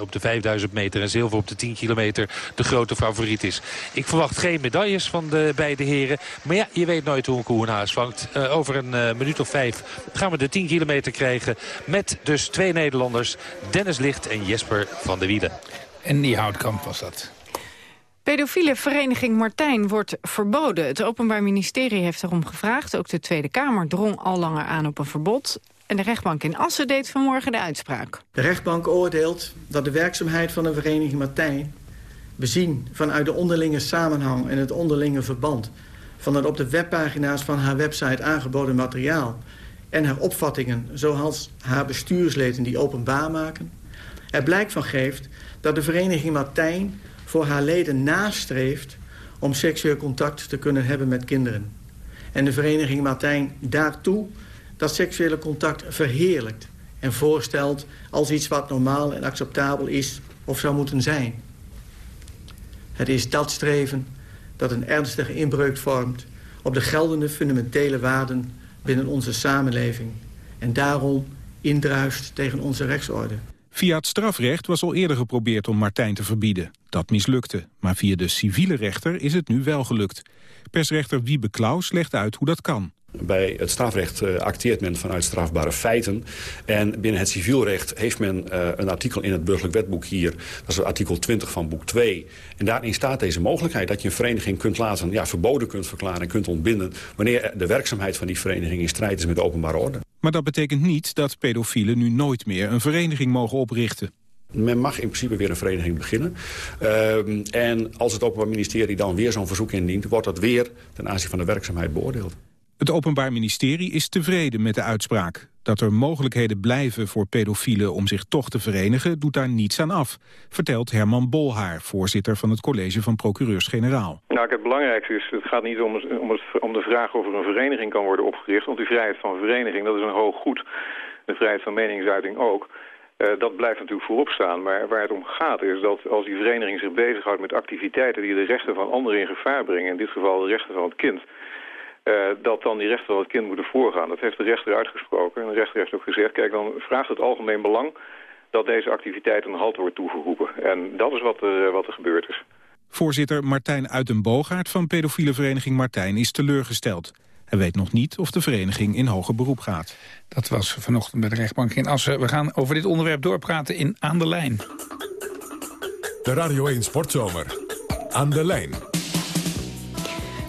Op de 5000 meter en zilver op de 10 kilometer... de grote favoriet is. Ik verwacht geen medailles van de beide heren. Maar ja, je weet nooit nooit hoe een koe een haas vangt. Uh, over een uh, minuut of vijf gaan we de 10 kilometer krijgen. Met dus twee Nederlanders, Dennis Licht en Jesper van der Wielen. En die houtkamp was dat. Pedofiele vereniging Martijn wordt verboden. Het Openbaar Ministerie heeft erom gevraagd. Ook de Tweede Kamer drong al langer aan op een verbod. En de rechtbank in Assen deed vanmorgen de uitspraak. De rechtbank oordeelt dat de werkzaamheid van de vereniging Martijn... bezien vanuit de onderlinge samenhang en het onderlinge verband van het op de webpagina's van haar website aangeboden materiaal... en haar opvattingen, zoals haar bestuursleden die openbaar maken... er blijk van geeft dat de vereniging Martijn voor haar leden nastreeft... om seksueel contact te kunnen hebben met kinderen. En de vereniging Martijn daartoe dat seksuele contact verheerlijkt... en voorstelt als iets wat normaal en acceptabel is of zou moeten zijn. Het is dat streven dat een ernstige inbreuk vormt... op de geldende fundamentele waarden binnen onze samenleving... en daarom indruist tegen onze rechtsorde. Via het strafrecht was al eerder geprobeerd om Martijn te verbieden. Dat mislukte, maar via de civiele rechter is het nu wel gelukt. Persrechter Wiebe Klaus legt uit hoe dat kan. Bij het strafrecht uh, acteert men vanuit strafbare feiten. En binnen het civielrecht heeft men uh, een artikel in het burgerlijk wetboek hier. Dat is artikel 20 van boek 2. En daarin staat deze mogelijkheid dat je een vereniging kunt laten... Ja, verboden kunt verklaren en kunt ontbinden... wanneer de werkzaamheid van die vereniging in strijd is met de openbare orde. Maar dat betekent niet dat pedofielen nu nooit meer een vereniging mogen oprichten. Men mag in principe weer een vereniging beginnen. Uh, en als het Openbaar Ministerie dan weer zo'n verzoek indient... wordt dat weer ten aanzien van de werkzaamheid beoordeeld. Het Openbaar Ministerie is tevreden met de uitspraak. Dat er mogelijkheden blijven voor pedofielen om zich toch te verenigen... doet daar niets aan af, vertelt Herman Bolhaar... voorzitter van het College van Procureurs-Generaal. Nou, het belangrijkste is, het gaat niet om, om, de vraag of er een vereniging kan worden opgericht... want die vrijheid van vereniging, dat is een hoog goed. De vrijheid van meningsuiting ook. Uh, dat blijft natuurlijk voorop staan. Maar waar het om gaat is dat als die vereniging zich bezighoudt met activiteiten... die de rechten van anderen in gevaar brengen, in dit geval de rechten van het kind... Uh, dat dan die rechten van het kind moeten voorgaan. Dat heeft de rechter uitgesproken. En de rechter heeft ook gezegd, kijk, dan vraagt het algemeen belang... dat deze activiteit een halt wordt toegeroepen. En dat is wat er, wat er gebeurd is. Voorzitter Martijn Uitenboogaard van pedofiele vereniging Martijn is teleurgesteld. Hij weet nog niet of de vereniging in hoger beroep gaat. Dat was vanochtend bij de rechtbank in Assen. We gaan over dit onderwerp doorpraten in Aan de Lijn. De Radio 1 Sportzomer. Aan de Lijn.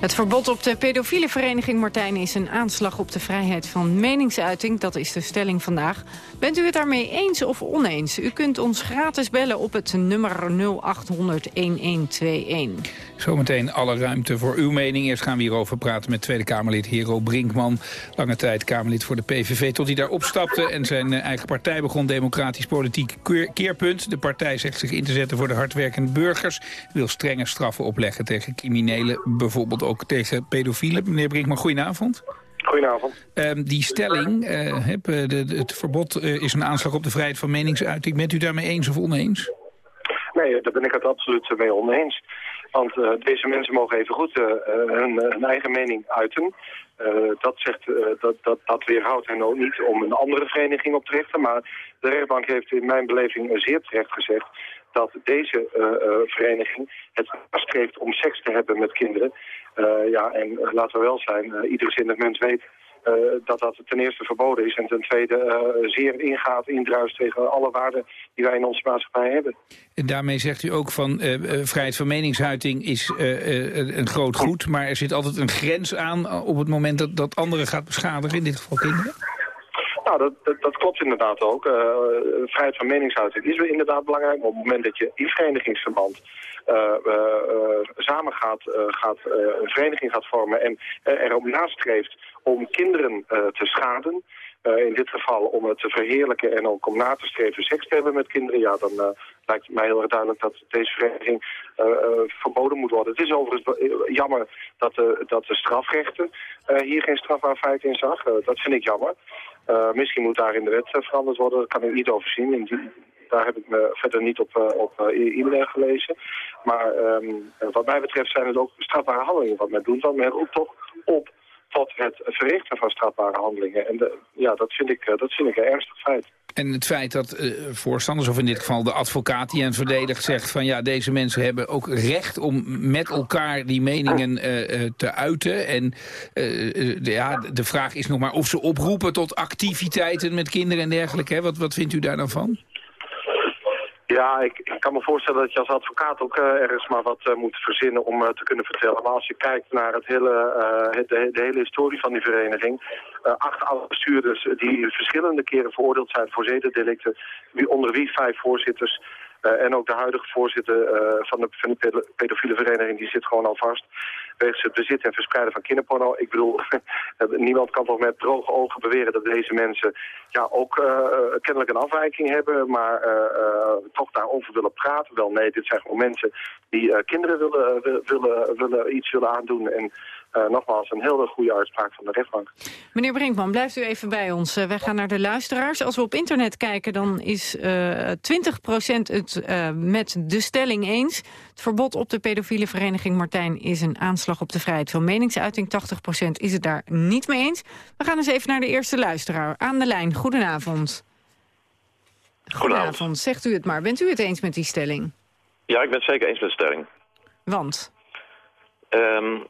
Het verbod op de pedofiele vereniging Martijn is een aanslag op de vrijheid van meningsuiting. Dat is de stelling vandaag. Bent u het daarmee eens of oneens? U kunt ons gratis bellen op het nummer 0800-1121. Zometeen alle ruimte voor uw mening. Eerst gaan we hierover praten met Tweede Kamerlid Hero Brinkman. Lange tijd Kamerlid voor de PVV tot hij daar opstapte... en zijn eh, eigen partij begon Democratisch Politiek Keerpunt. De partij zegt zich in te zetten voor de hardwerkende burgers. Wil strenge straffen opleggen tegen criminelen, bijvoorbeeld ook tegen pedofielen. Meneer Brinkman, goedenavond. Goedenavond. Um, die stelling, uh, heb, de, de, het verbod uh, is een aanslag op de vrijheid van meningsuiting. Bent u daarmee eens of oneens? Nee, daar ben ik het absoluut mee oneens. Want uh, deze mensen mogen even goed hun, hun, eigen mening uiten. dat, zegt, dat, dat, dat weerhoudt hen ook niet om een andere vereniging op te richten. Maar de rechtbank heeft in mijn beleving zeer terecht gezegd dat deze vereniging het streeft om seks te hebben met kinderen. Ja, en laten we wel zijn, uh, ieder zinnig mens weet dat dat ten eerste verboden is... en ten tweede zeer ingaat, indruist tegen alle waarden die wij in onze maatschappij hebben. En daarmee zegt u ook van vrijheid van meningsuiting is een groot goed... maar er zit altijd een grens aan op het moment dat, dat anderen gaat beschadigen, in dit geval kinderen? Nou, dat, dat, dat, klopt inderdaad ook. Uh, vrijheid van meningsuiting is inderdaad belangrijk. Maar op het moment dat je in verenigingsverband uh, uh, samen gaat, gaat een vereniging gaat vormen en erop nastreeft om kinderen te schaden... Uh, in dit geval om het te verheerlijken en ook om na te streven seks te hebben met kinderen, ja, dan uh, lijkt het mij heel erg duidelijk dat deze vereniging verboden moet worden. Het is overigens jammer dat de, dat de strafrechten hier geen strafbaar feit in zag. dat vind ik jammer. misschien moet daar in de wet veranderd worden, daar kan ik niet over zien. In die, daar heb ik me verder niet op, op e-mail gelezen. Maar um, wat mij betreft zijn het ook strafbare handelingen wat men doet. Want men roept toch op tot het verrichten van strafbare handelingen. En de, ja, dat vind, ik, dat vind ik een ernstig feit. En het feit dat uh, voorstanders, of in dit geval de advocaat die hen verdedigt... zegt van ja, deze mensen hebben ook recht om met elkaar die meningen uh, te uiten. En de, ja, de vraag is nog maar of ze oproepen tot activiteiten met kinderen en dergelijke. Hè? Wat, wat vindt u daar dan van? Ja, ik, ik, kan me voorstellen dat je als advocaat ook uh, ergens maar wat uh, moet verzinnen om uh, te kunnen vertellen. Maar als je kijkt naar het hele, het, de, hele historie van die vereniging... acht oude bestuurders die verschillende keren veroordeeld zijn voor zedendelicten... onder wie vijf voorzitters... en ook de huidige voorzitter van, de, van de pedofiele vereniging, die zit gewoon al vast wegens het bezit en verspreiden van kinderporno. Ik bedoel, [LAUGHS] niemand kan toch met droge ogen beweren dat deze mensen ja, ook kennelijk een afwijking hebben, maar daarover willen praten. Wel nee, dit zijn gewoon mensen die kinderen willen, willen, willen, iets willen aandoen. En eh, nogmaals een hele goede uitspraak van de rechtbank. Meneer Brinkman, blijft u even bij ons. Wij gaan naar de luisteraars. Als we op internet kijken, dan is uh, 20% het met de stelling eens. Het verbod op de pedofiele vereniging Martijn is een aanslag op de vrijheid van meningsuiting. 80% is het daar niet mee eens. We gaan eens even naar de eerste luisteraar. Aan de lijn, goedenavond. Goedenavond, zegt u het maar. Bent u het eens met die stelling? Ja, ik ben het zeker eens met de stelling. Want? Um,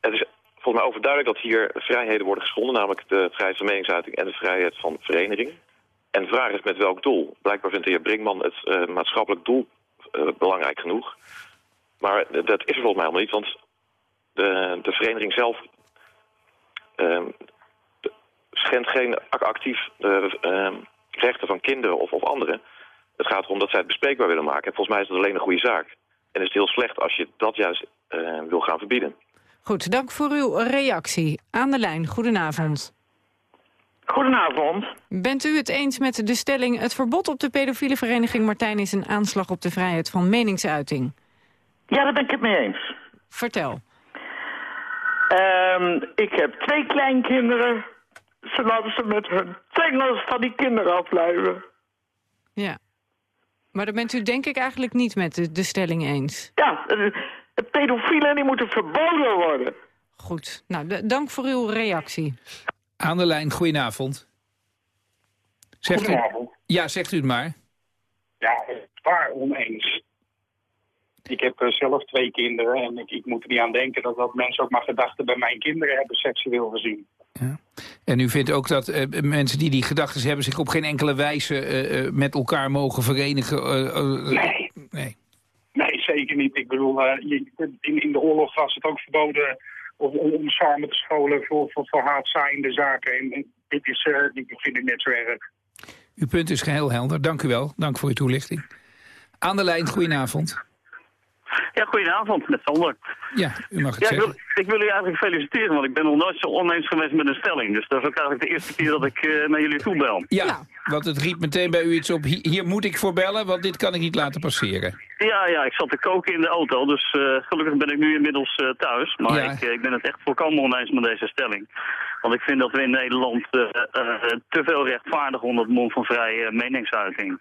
het is volgens mij overduidelijk dat hier vrijheden worden geschonden, namelijk de vrijheid van meningsuiting en de vrijheid van vereniging. En de vraag is met welk doel. Blijkbaar vindt de heer Brinkman het uh, maatschappelijk doel uh, belangrijk genoeg. Maar dat is er volgens mij helemaal niet, want de, de vereniging zelf uh, schendt geen actief ehm, rechten van kinderen of, of anderen. Het gaat erom dat zij het bespreekbaar willen maken. En volgens mij is dat alleen een goede zaak. En is het heel slecht als je dat juist uh, wil gaan verbieden. Goed, dank voor uw reactie. Aan de lijn, goedenavond. Goedenavond. Bent u het eens met de stelling... het verbod op de pedofiele vereniging Martijn is een aanslag op de vrijheid van meningsuiting? Ja, daar ben ik het mee eens. Vertel. Um, ik heb twee kleinkinderen. Ze laten ze met hun tengels van die kinderen afblijven. Ja. Maar dan bent u denk ik eigenlijk niet met de, de stelling eens. Ja, de pedofielen die moeten verboden worden. Goed. Nou, dank voor uw reactie. Aan de lijn, goedenavond. Zegt goedenavond. U, ja, zegt u het maar. Ja, waar oneens. Ik heb uh, zelf twee kinderen en ik, ik, moet er niet aan denken dat, dat mensen ook maar gedachten bij mijn kinderen hebben seksueel gezien. Ja. En u vindt ook dat uh, mensen die die gedachten hebben zich op geen enkele wijze uh, met elkaar mogen verenigen? nee. nee. Nee, zeker niet. Ik bedoel, in, in de oorlog was het ook verboden om, om samen te scholen voor, voor, voor haatzaaiende zaken. En, dit is, ik vind het net zo erg. Uw punt is geheel helder. Dank u wel. Dank voor uw toelichting. Aan de lijn, goedenavond. Ja, goedenavond, met Sander. Ja, u mag het ja, zeggen. Ik wil, ik wil u eigenlijk feliciteren, want ik ben nog nooit zo oneens geweest met een stelling. Dus dat is ook eigenlijk de eerste keer dat ik uh, naar jullie toe bel. Ja, want het riep meteen bij u iets op. Hier moet ik voor bellen, want dit kan ik niet laten passeren. Ja, ja, ik zat te koken in de auto, dus uh, gelukkig ben ik nu inmiddels uh, thuis. Maar ja. ik, ik, ben het echt volkomen oneens met deze stelling. Want ik vind dat we in Nederland te veel rechtvaardig onder het mond van vrije meningsuiting.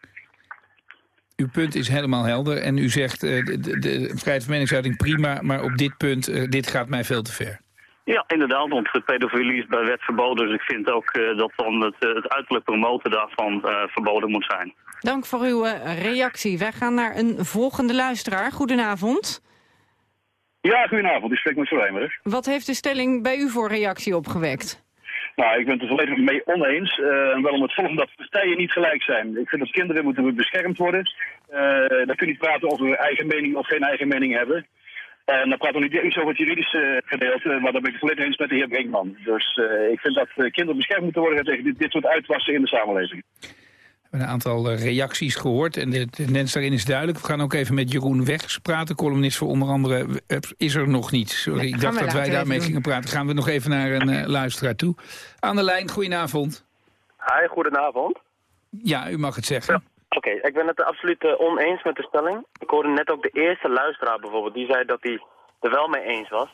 Uw punt is helemaal helder en u zegt uh, de, de, de, vrijheid van meningsuiting prima, maar op dit punt, uh, dit gaat mij veel te ver. Ja, inderdaad, want pedofilie is bij wet verboden. Dus ik vind ook uh, dat dan het, het uiterlijk promoten daarvan verboden moet zijn. Dank voor uw reactie. Wij gaan naar een volgende luisteraar. Goedenavond. Ja, goedenavond. Ik spreek met Verwijmer. Wat heeft de stelling bij u voor reactie opgewekt? Nou, ik ben het er volledig mee oneens. Uh, wel om het volgende dat partijen niet gelijk zijn. Ik vind dat kinderen moeten beschermd worden. Uh, dan kun je niet praten over eigen mening of geen eigen mening hebben. En dan praten we niet eens over het juridische gedeelte, maar daar ben ik het volledig eens met de heer Brinkman. Dus uh, ik vind dat kinderen beschermd moeten worden tegen dit soort uitwassen in de samenleving. We hebben een aantal reacties gehoord en de tendens daarin is duidelijk. We gaan ook even met Jeroen Wegs praten, columnist voor onder andere Is er nog niet. Sorry, ik dacht dat wij daarmee doen. gingen praten. Gaan we nog even naar een uh, luisteraar toe. Aan de lijn, goedenavond. Hi, goedenavond. Ja, u mag het zeggen. Ja. Oké, okay, ik ben het absoluut uh, oneens met de stelling. Ik hoorde net ook de eerste luisteraar bijvoorbeeld, die zei dat hij er wel mee eens was.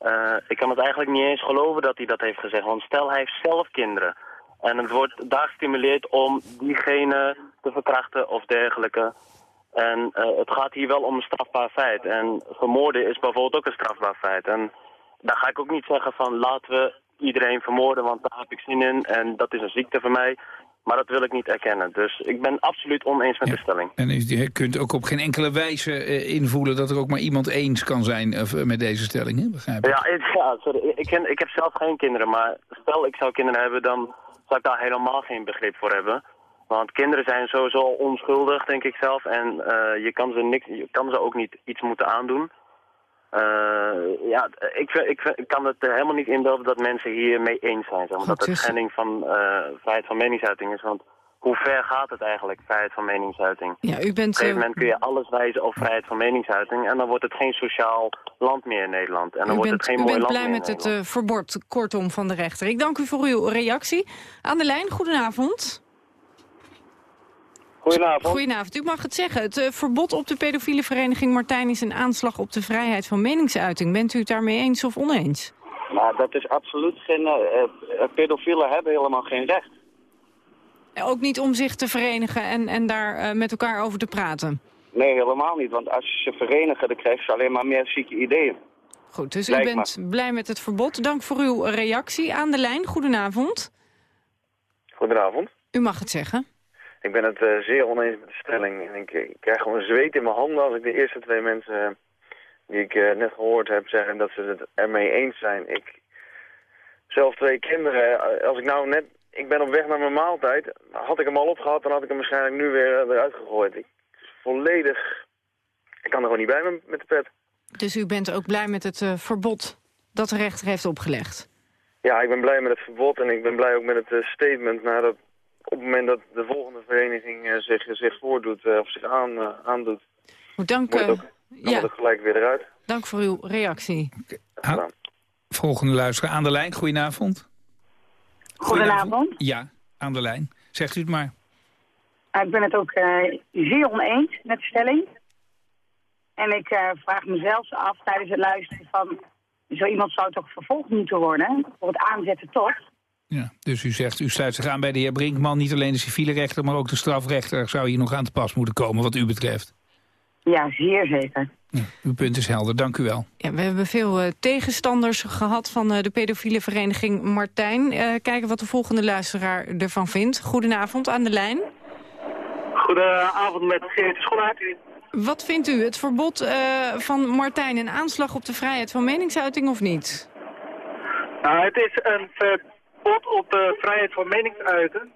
Uh, ik kan het eigenlijk niet eens geloven dat hij dat heeft gezegd, want stel hij heeft zelf kinderen... En het wordt daar gestimuleerd om diegene te verkrachten of dergelijke. En uh, het gaat hier wel om een strafbaar feit. En vermoorden is bijvoorbeeld ook een strafbaar feit. En daar ga ik ook niet zeggen van laten we iedereen vermoorden, want daar heb ik zin in. En dat is een ziekte voor mij. Maar dat wil ik niet erkennen. Dus ik ben absoluut oneens met ja. de stelling. En u kunt ook op geen enkele wijze uh, invoelen dat er ook maar iemand eens kan zijn uh, met deze stelling, hè? begrijp ik? Ja, ik, ja sorry. Ik, ken, ik heb zelf geen kinderen, maar stel ik zou kinderen hebben, dan zou ik daar helemaal geen begrip voor hebben. Want kinderen zijn sowieso onschuldig, denk ik zelf. En uh, je, kan ze niks, je kan ze ook niet iets moeten aandoen. Uh, ja, ik, ik, ik kan het helemaal niet inbeelden dat mensen hiermee eens zijn. Zeg maar, dat het schending van uh, vrijheid van meningsuiting is. Want hoe ver gaat het eigenlijk, vrijheid van meningsuiting? Ja, u bent, Op een gegeven moment kun je alles wijzen op vrijheid van meningsuiting... en dan wordt het geen sociaal land meer in Nederland. En dan u wordt bent, het geen u mooi bent land blij meer met het uh, verbod, kortom, van de rechter. Ik dank u voor uw reactie. Aan de lijn, goedenavond. Goedenavond. Goedenavond, u mag het zeggen. Het uh, verbod op de pedofiele vereniging Martijn is een aanslag op de vrijheid van meningsuiting. Bent u het daarmee eens of oneens? Maar dat is absoluut geen... Uh, pedofielen hebben helemaal geen recht. Ook niet om zich te verenigen en, en daar met elkaar over te praten? Nee, helemaal niet. Want als je ze verenigen, dan krijg je alleen maar meer zieke ideeën. Goed, dus u bent blij met het verbod. Dank voor uw reactie. Aan de lijn, goedenavond. Goedenavond. U mag het zeggen. Ik ben het uh, zeer oneens met de stelling. En ik, ik, krijg gewoon zweet in mijn handen als ik de eerste twee mensen eh, die ik uh, net gehoord heb zeggen dat ze het ermee eens zijn. Ik, zelf twee kinderen, als ik nou net, ik ben op weg naar mijn maaltijd, had ik hem al opgehad, dan had ik hem waarschijnlijk nu weer eruit gegooid. Ik, volledig, ik kan er gewoon niet bij met, met de pet. Dus u bent ook blij met het verbod dat de rechter heeft opgelegd? Ja, ik ben blij met het verbod en ik ben blij ook met het statement nadat op het moment dat de volgende vereniging uh, zich, zich voordoet uh, of zich aan, uh, aandoet. Goed, dank. Moet ook, dan ja. gelijk weer eruit. Dank voor uw reactie. Okay. volgende luisteraar aan de lijn, goedenavond. Goedenavond. Ja, aan de lijn. Zegt u het maar. Ik ben het ook zeer oneens met de stelling. En ik vraag mezelf af tijdens het luisteren van... zo iemand zou toch vervolgd moeten worden voor het aanzetten tot... Ja, dus u zegt, u sluit zich aan bij de heer Brinkman. Niet alleen de civiele rechter, maar ook de strafrechter zou hier nog aan te pas moeten komen wat u betreft. Ja, zeer zeker. Ja, uw punt is helder, dank u wel. Ja, we hebben veel uh, tegenstanders gehad van uh, de pedofiele vereniging Martijn. Uh, kijken wat de volgende luisteraar ervan vindt. Goedenavond, aan de lijn. Goedenavond met Geert Schollaert. Wat vindt u, het verbod van Martijn een aanslag op de vrijheid van meningsuiting of niet? Nou, het is een verbod op de vrijheid van meningsuiten.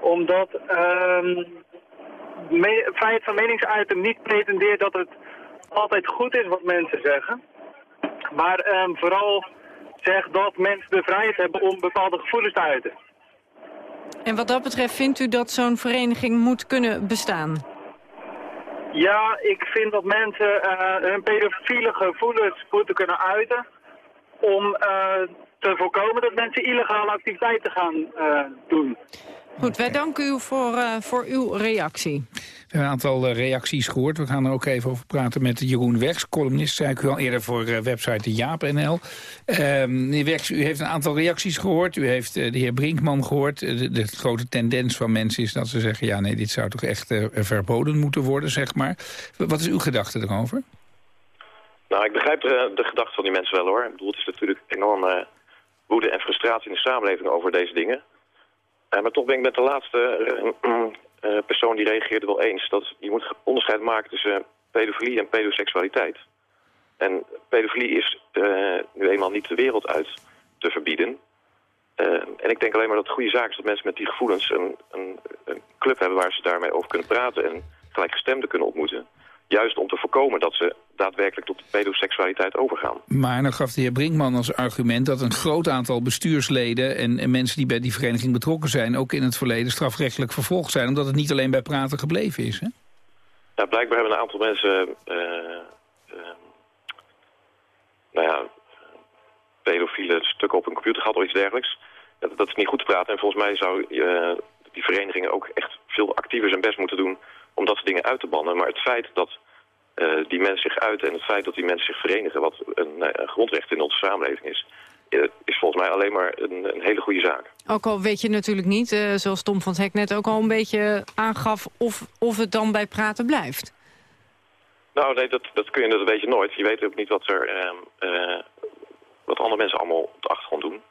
Omdat um, vrijheid van meningsuiten niet pretendeert dat het altijd goed is wat mensen zeggen. Maar um, vooral zegt dat mensen de vrijheid hebben om bepaalde gevoelens te uiten. En wat dat betreft vindt u dat zo'n vereniging moet kunnen bestaan? Ja, ik vind dat mensen uh, hun pedofiele gevoelens moeten kunnen uiten om uh, te voorkomen dat mensen illegale activiteiten gaan uh, doen. Goed, wij danken u voor, uh, voor uw reactie. We hebben een aantal uh, reacties gehoord. We gaan er ook even over praten met Jeroen Wegs, columnist, zei ik u al eerder voor uh, website Jaap.nl. meneer Wegs, u heeft een aantal reacties gehoord. U heeft de heer Brinkman gehoord. De, de, grote tendens van mensen is dat ze zeggen... ja, nee, dit zou toch echt verboden moeten worden, zeg maar. Wat is uw gedachte erover? Nou, ik begrijp de, de gedachte van die mensen wel, hoor. Ik bedoel, het is natuurlijk enorm woede en frustratie in de samenleving over deze dingen. Uh, maar toch ben ik met de laatste uh, uh, persoon die reageerde wel eens... dat je moet onderscheid maken tussen pedofilie en pedoseksualiteit. En pedofilie is nu eenmaal niet de wereld uit te verbieden. en ik denk alleen maar dat het goede zaak is dat mensen met die gevoelens... Een, een, een club hebben waar ze daarmee over kunnen praten... en gelijkgestemden kunnen ontmoeten. Juist om te voorkomen dat ze daadwerkelijk tot pedoseksualiteit overgaan. Maar dan gaf de heer Brinkman als argument dat een groot aantal bestuursleden... En, en, mensen die bij die vereniging betrokken zijn... ook in het verleden strafrechtelijk vervolgd zijn... omdat het niet alleen bij praten gebleven is, hè? Ja, blijkbaar hebben een aantal mensen... Uh, uh, nou ja, pedofiele stukken op hun computer gehad of iets dergelijks. Dat, dat is niet goed te praten. En volgens mij zou uh, die verenigingen ook echt veel actiever zijn best moeten doen om dat soort dingen uit te bannen. Maar het feit dat uh, die mensen zich uiten en het feit dat die mensen zich verenigen... wat een, uh, grondrecht in onze samenleving is... Uh, is volgens mij alleen maar een, een, hele goede zaak. Ook al weet je natuurlijk niet, zoals Tom van het Hek net ook al een beetje aangaf... of, of het dan bij praten blijft. Nou, nee, dat, dat kun je dat weet je nooit. Je weet ook niet wat, er, ehm, wat andere mensen allemaal op de achtergrond doen.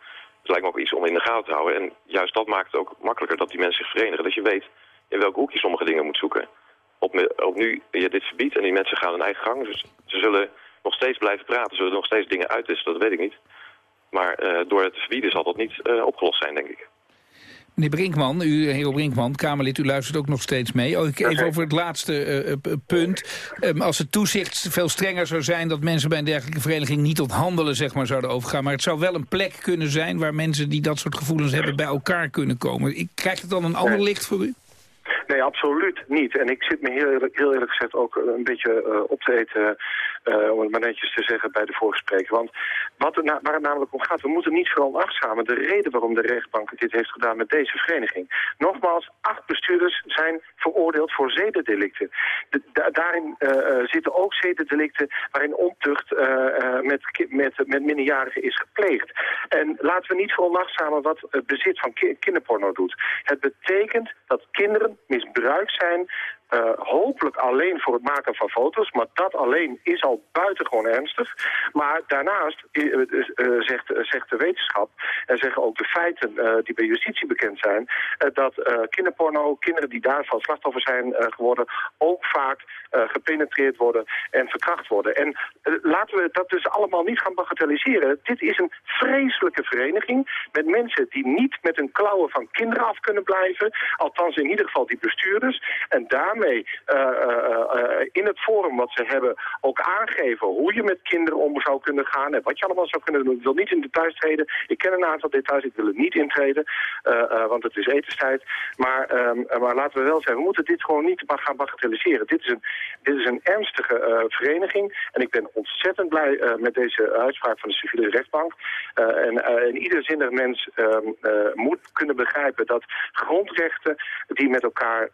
Het lijkt me ook iets om in de gaten te houden. En juist dat maakt het ook makkelijker dat die mensen zich verenigen. Dat je weet in welk hoekje sommige dingen moet zoeken. Op, op nu je dit verbiedt en die mensen gaan hun eigen gang. Dus ze zullen nog steeds blijven praten, zullen nog steeds dingen uitwisselen, dat weet ik niet. Maar uh, door het te verbieden zal dat niet uh, opgelost zijn, denk ik. Meneer Brinkman, u, heer Brinkman, Kamerlid, u luistert ook nog steeds mee. Oh, ik even over het laatste uh, punt. Um, als het toezicht veel strenger zou zijn... dat mensen bij een dergelijke vereniging niet tot handelen zeg maar, zouden overgaan. Maar het zou wel een plek kunnen zijn... waar mensen die dat soort gevoelens hebben bij elkaar kunnen komen. Ik, krijgt het dan een ander licht voor u? Nee, absoluut niet. En ik zit me heel eerlijk, heel eerlijk gezegd ook een beetje uh, op te eten om het maar netjes te zeggen bij de voorgespreker. Want wat er waar het namelijk om gaat, we moeten niet veronachtzamen de reden waarom de rechtbank dit heeft gedaan met deze vereniging. Nogmaals, acht bestuurders zijn veroordeeld voor zedendelicten. De, daarin zitten ook zedendelicten waarin ontucht met, met, met minderjarigen is gepleegd. En laten we niet veronachtzamen wat het bezit van kinderporno doet. Het betekent dat kinderen misbruikt zijn uh, hopelijk alleen voor het maken van foto's, maar dat alleen is al buitengewoon ernstig. Maar daarnaast uh, uh, zegt, zegt de wetenschap en zeggen ook de feiten die bij justitie bekend zijn, dat kinderporno, kinderen die daarvan slachtoffer zijn geworden, ook vaak gepenetreerd worden en verkracht worden. En laten we dat dus allemaal niet gaan bagatelliseren. Dit is een vreselijke vereniging met mensen die niet met hun klauwen van kinderen af kunnen blijven, althans in ieder geval die bestuurders. En daarmee daarmee uh, in het forum wat ze hebben ook aangeven hoe je met kinderen om zou kunnen gaan en wat je allemaal zou kunnen doen. Ik wil niet in details treden. Ik ken een aantal details, ik wil het niet intreden, want het is etenstijd. Maar, ehm, maar laten we wel zeggen, we moeten dit gewoon niet gaan bagatelliseren. Dit is een, dit is een ernstige vereniging en ik ben ontzettend blij met deze uitspraak van de civiele rechtbank. en, en ieder zinnig mens ehm, moet kunnen begrijpen dat grondrechten die met elkaar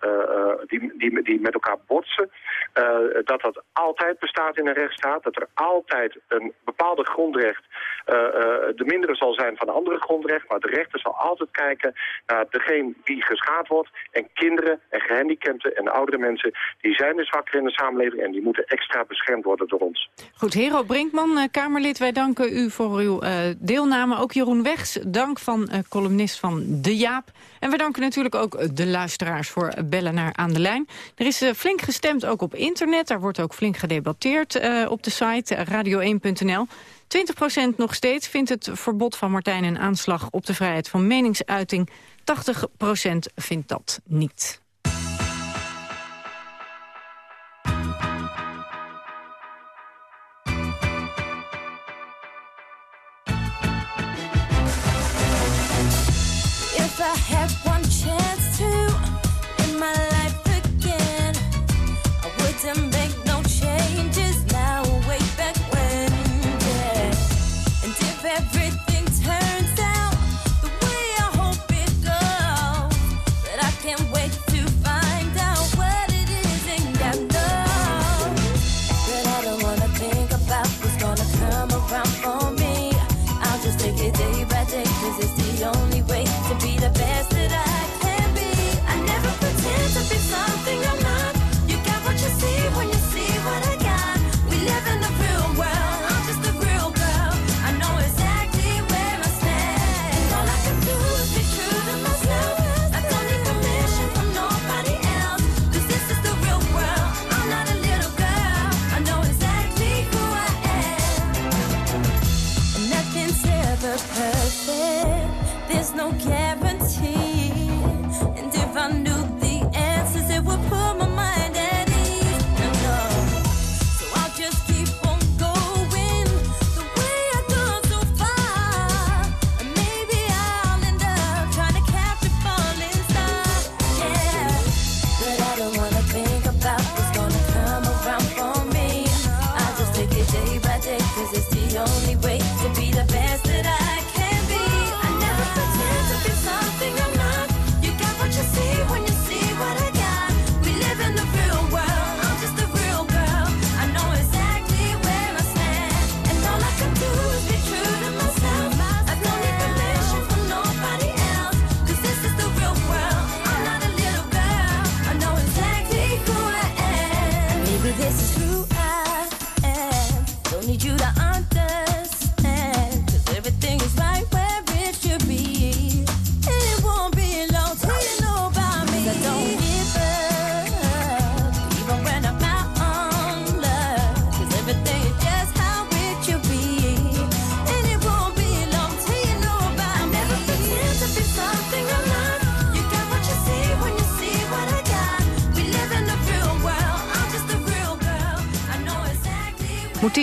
die die met elkaar botsen, uh, dat dat altijd bestaat in een rechtsstaat, dat er altijd een bepaalde grondrecht uh, de mindere zal zijn van de andere grondrecht, maar de rechter zal altijd kijken naar degene die geschaad wordt en kinderen en gehandicapten en oudere mensen, die zijn de zwakker in de samenleving en die moeten extra beschermd worden door ons. Goed, Hero Brinkman, Kamerlid, wij danken u voor uw deelname. Ook Jeroen Wegs, dank van columnist van De Jaap. En we danken natuurlijk ook de luisteraars voor bellen naar Aan de Lijn. Er is uh, flink gestemd ook op internet. Daar wordt ook flink gedebatteerd op de site radio1.nl. 20% nog steeds vindt het verbod van Martijn een aanslag op de vrijheid van meningsuiting. 80% vindt dat niet.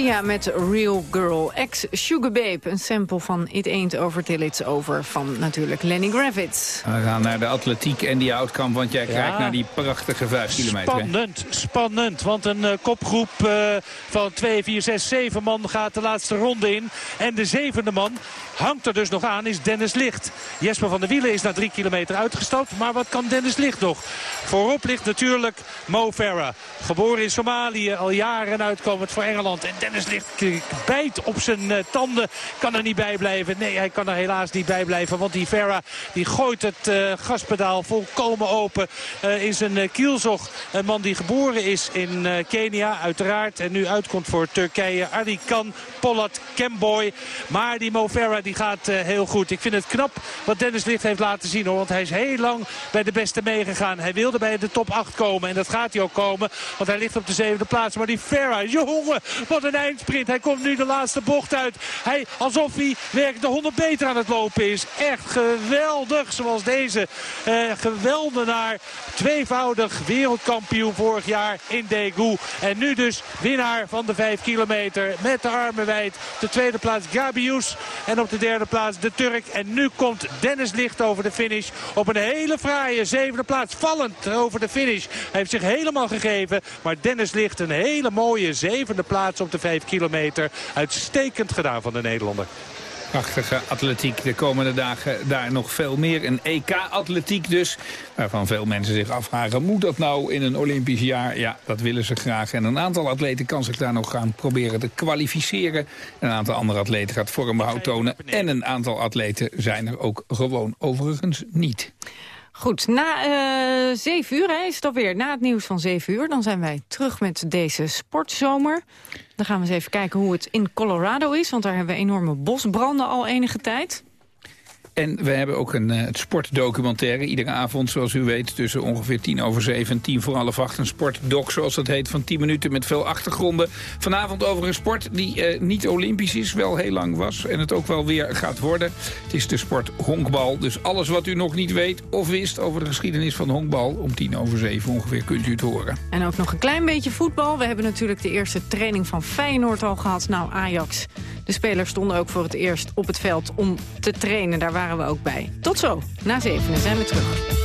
Mutia met Real Girl, ex-Sugar Babe. Een sample van It Ain't Over Till It's Over van natuurlijk Lenny Kravitz. We gaan naar de atletiek en die Houtkamp, want jij kijkt naar die prachtige 5 kilometer. Spannend, spannend. Want een eh, kopgroep eh, van 2, 4, 6, 7 man gaat de laatste ronde in. En de zevende man hangt er dus nog aan, is Dennis Licht. Jesper van der Wielen is na drie kilometer uitgestapt. Maar wat kan Dennis Licht nog? Voorop ligt natuurlijk Mo Farah. Geboren in Somalië, al jaren uitkomend voor Engeland. En Dennis Licht bijt op zijn eh, tanden. Kan er niet bij blijven. Nee, hij kan er helaas niet bij blijven. Want die Farah die gooit het gaspedaal volkomen open in zijn kielzog. Een man die geboren is in eh, Kenia, uiteraard. En nu uitkomt voor Turkije. Arikan, Polat, Kemboy. Maar die Mo die gaat eh, heel goed. Ik vind het knap wat Dennis Licht heeft laten zien. Hoor, want hij is heel lang bij de beste meegegaan. Hij wilde bij de top 8 komen. En dat gaat hij ook komen. Want hij ligt op de zevende plaats. Maar die Farah, jongen, wat een eindsprint. Hij komt nu de laatste bocht uit. Hij, alsof hij werkelijk de 100 meter aan het lopen is. Echt geweldig. Zoals deze eh, geweldenaar. Tweevoudig wereldkampioen vorig jaar in Daegu. En nu dus winnaar van de 5 kilometer. Met de armen wijd. De tweede plaats Gabius. En op de derde plaats de Turk. En nu komt Dennis Licht over de finish. Op een hele fraaie zevende plaats. Vallend over de finish. Hij heeft zich helemaal gegeven. Maar Dennis Licht een hele mooie zevende plaats op de 5 kilometer. Uitstekend gedaan van de Nederlander. Prachtige atletiek. De komende dagen daar nog veel meer. Een EK-atletiek dus. Waarvan veel mensen zich afvragen, moet dat nou in een Olympisch jaar? Ja, dat willen ze graag. En een aantal atleten kan zich daar nog gaan proberen te kwalificeren. Een aantal andere atleten gaat vormbehoud tonen. En een aantal atleten zijn er ook gewoon overigens niet. Goed, na 7 uur hè, is het alweer. Na het nieuws van 7 uur, dan zijn wij terug met deze sportzomer. Dan gaan we eens even kijken hoe het in Colorado is. Want daar hebben we enorme bosbranden al enige tijd. En we hebben ook een eh, sportdocumentaire. Iedere avond, zoals u weet, tussen ongeveer tien over zeven en tien voor half acht. Een sportdoc, zoals dat heet, van 10 minuten met veel achtergronden. Vanavond over een sport die eh, niet olympisch is, wel heel lang was. En het ook wel weer gaat worden. Het is de sport honkbal. Dus alles wat u nog niet weet of wist over de geschiedenis van honkbal... om tien over zeven ongeveer kunt u het horen. En ook nog een klein beetje voetbal. We hebben natuurlijk de eerste training van Feyenoord al gehad. Nou, Ajax. De spelers stonden ook voor het eerst op het veld om te trainen. Daar waren we ook bij. Tot zo. Na zevenen zijn we terug.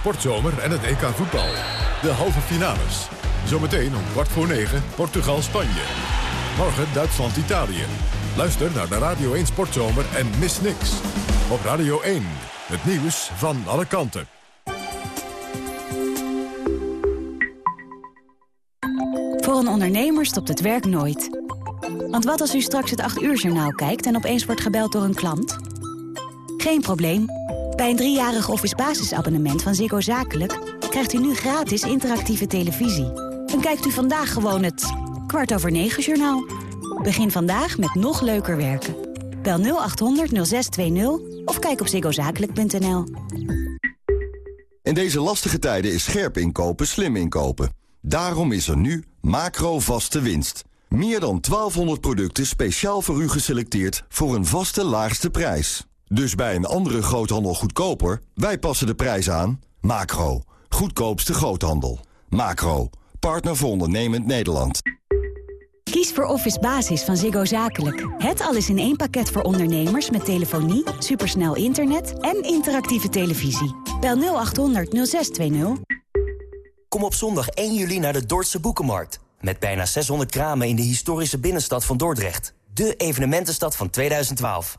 Sportzomer en het EK voetbal. De halve finales. Zometeen om kwart voor negen Portugal-Spanje. Morgen Duitsland-Italië. Luister naar de Radio 1 Sportzomer en mis niks. Op Radio 1. Het nieuws van alle kanten. Voor een ondernemer stopt het werk nooit. Want wat als u straks het 8 uur journaal kijkt en opeens wordt gebeld door een klant? Geen probleem. Bij een driejarig office basisabonnement van Ziggo Zakelijk... krijgt u nu gratis interactieve televisie. En kijkt u vandaag gewoon het kwart over negen journaal. Begin vandaag met nog leuker werken. Bel 0800 0620 of kijk op ziggozakelijk.nl. In deze lastige tijden is scherp inkopen slim inkopen. Daarom is er nu macro vaste winst. Meer dan 1200 producten speciaal voor u geselecteerd voor een vaste laagste prijs. Dus bij een andere groothandel goedkoper, wij passen de prijs aan. Macro, goedkoopste groothandel. Macro, partner voor ondernemend Nederland. Kies voor Office Basis van Ziggo Zakelijk. Het alles in één pakket voor ondernemers met telefonie, supersnel internet en interactieve televisie. Bel 0800 0620. Kom op zondag 1 juli naar de Dordtse Boekenmarkt. Met bijna 600 kramen in de historische binnenstad van Dordrecht. De evenementenstad van 2012.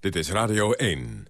Dit is Radio 1.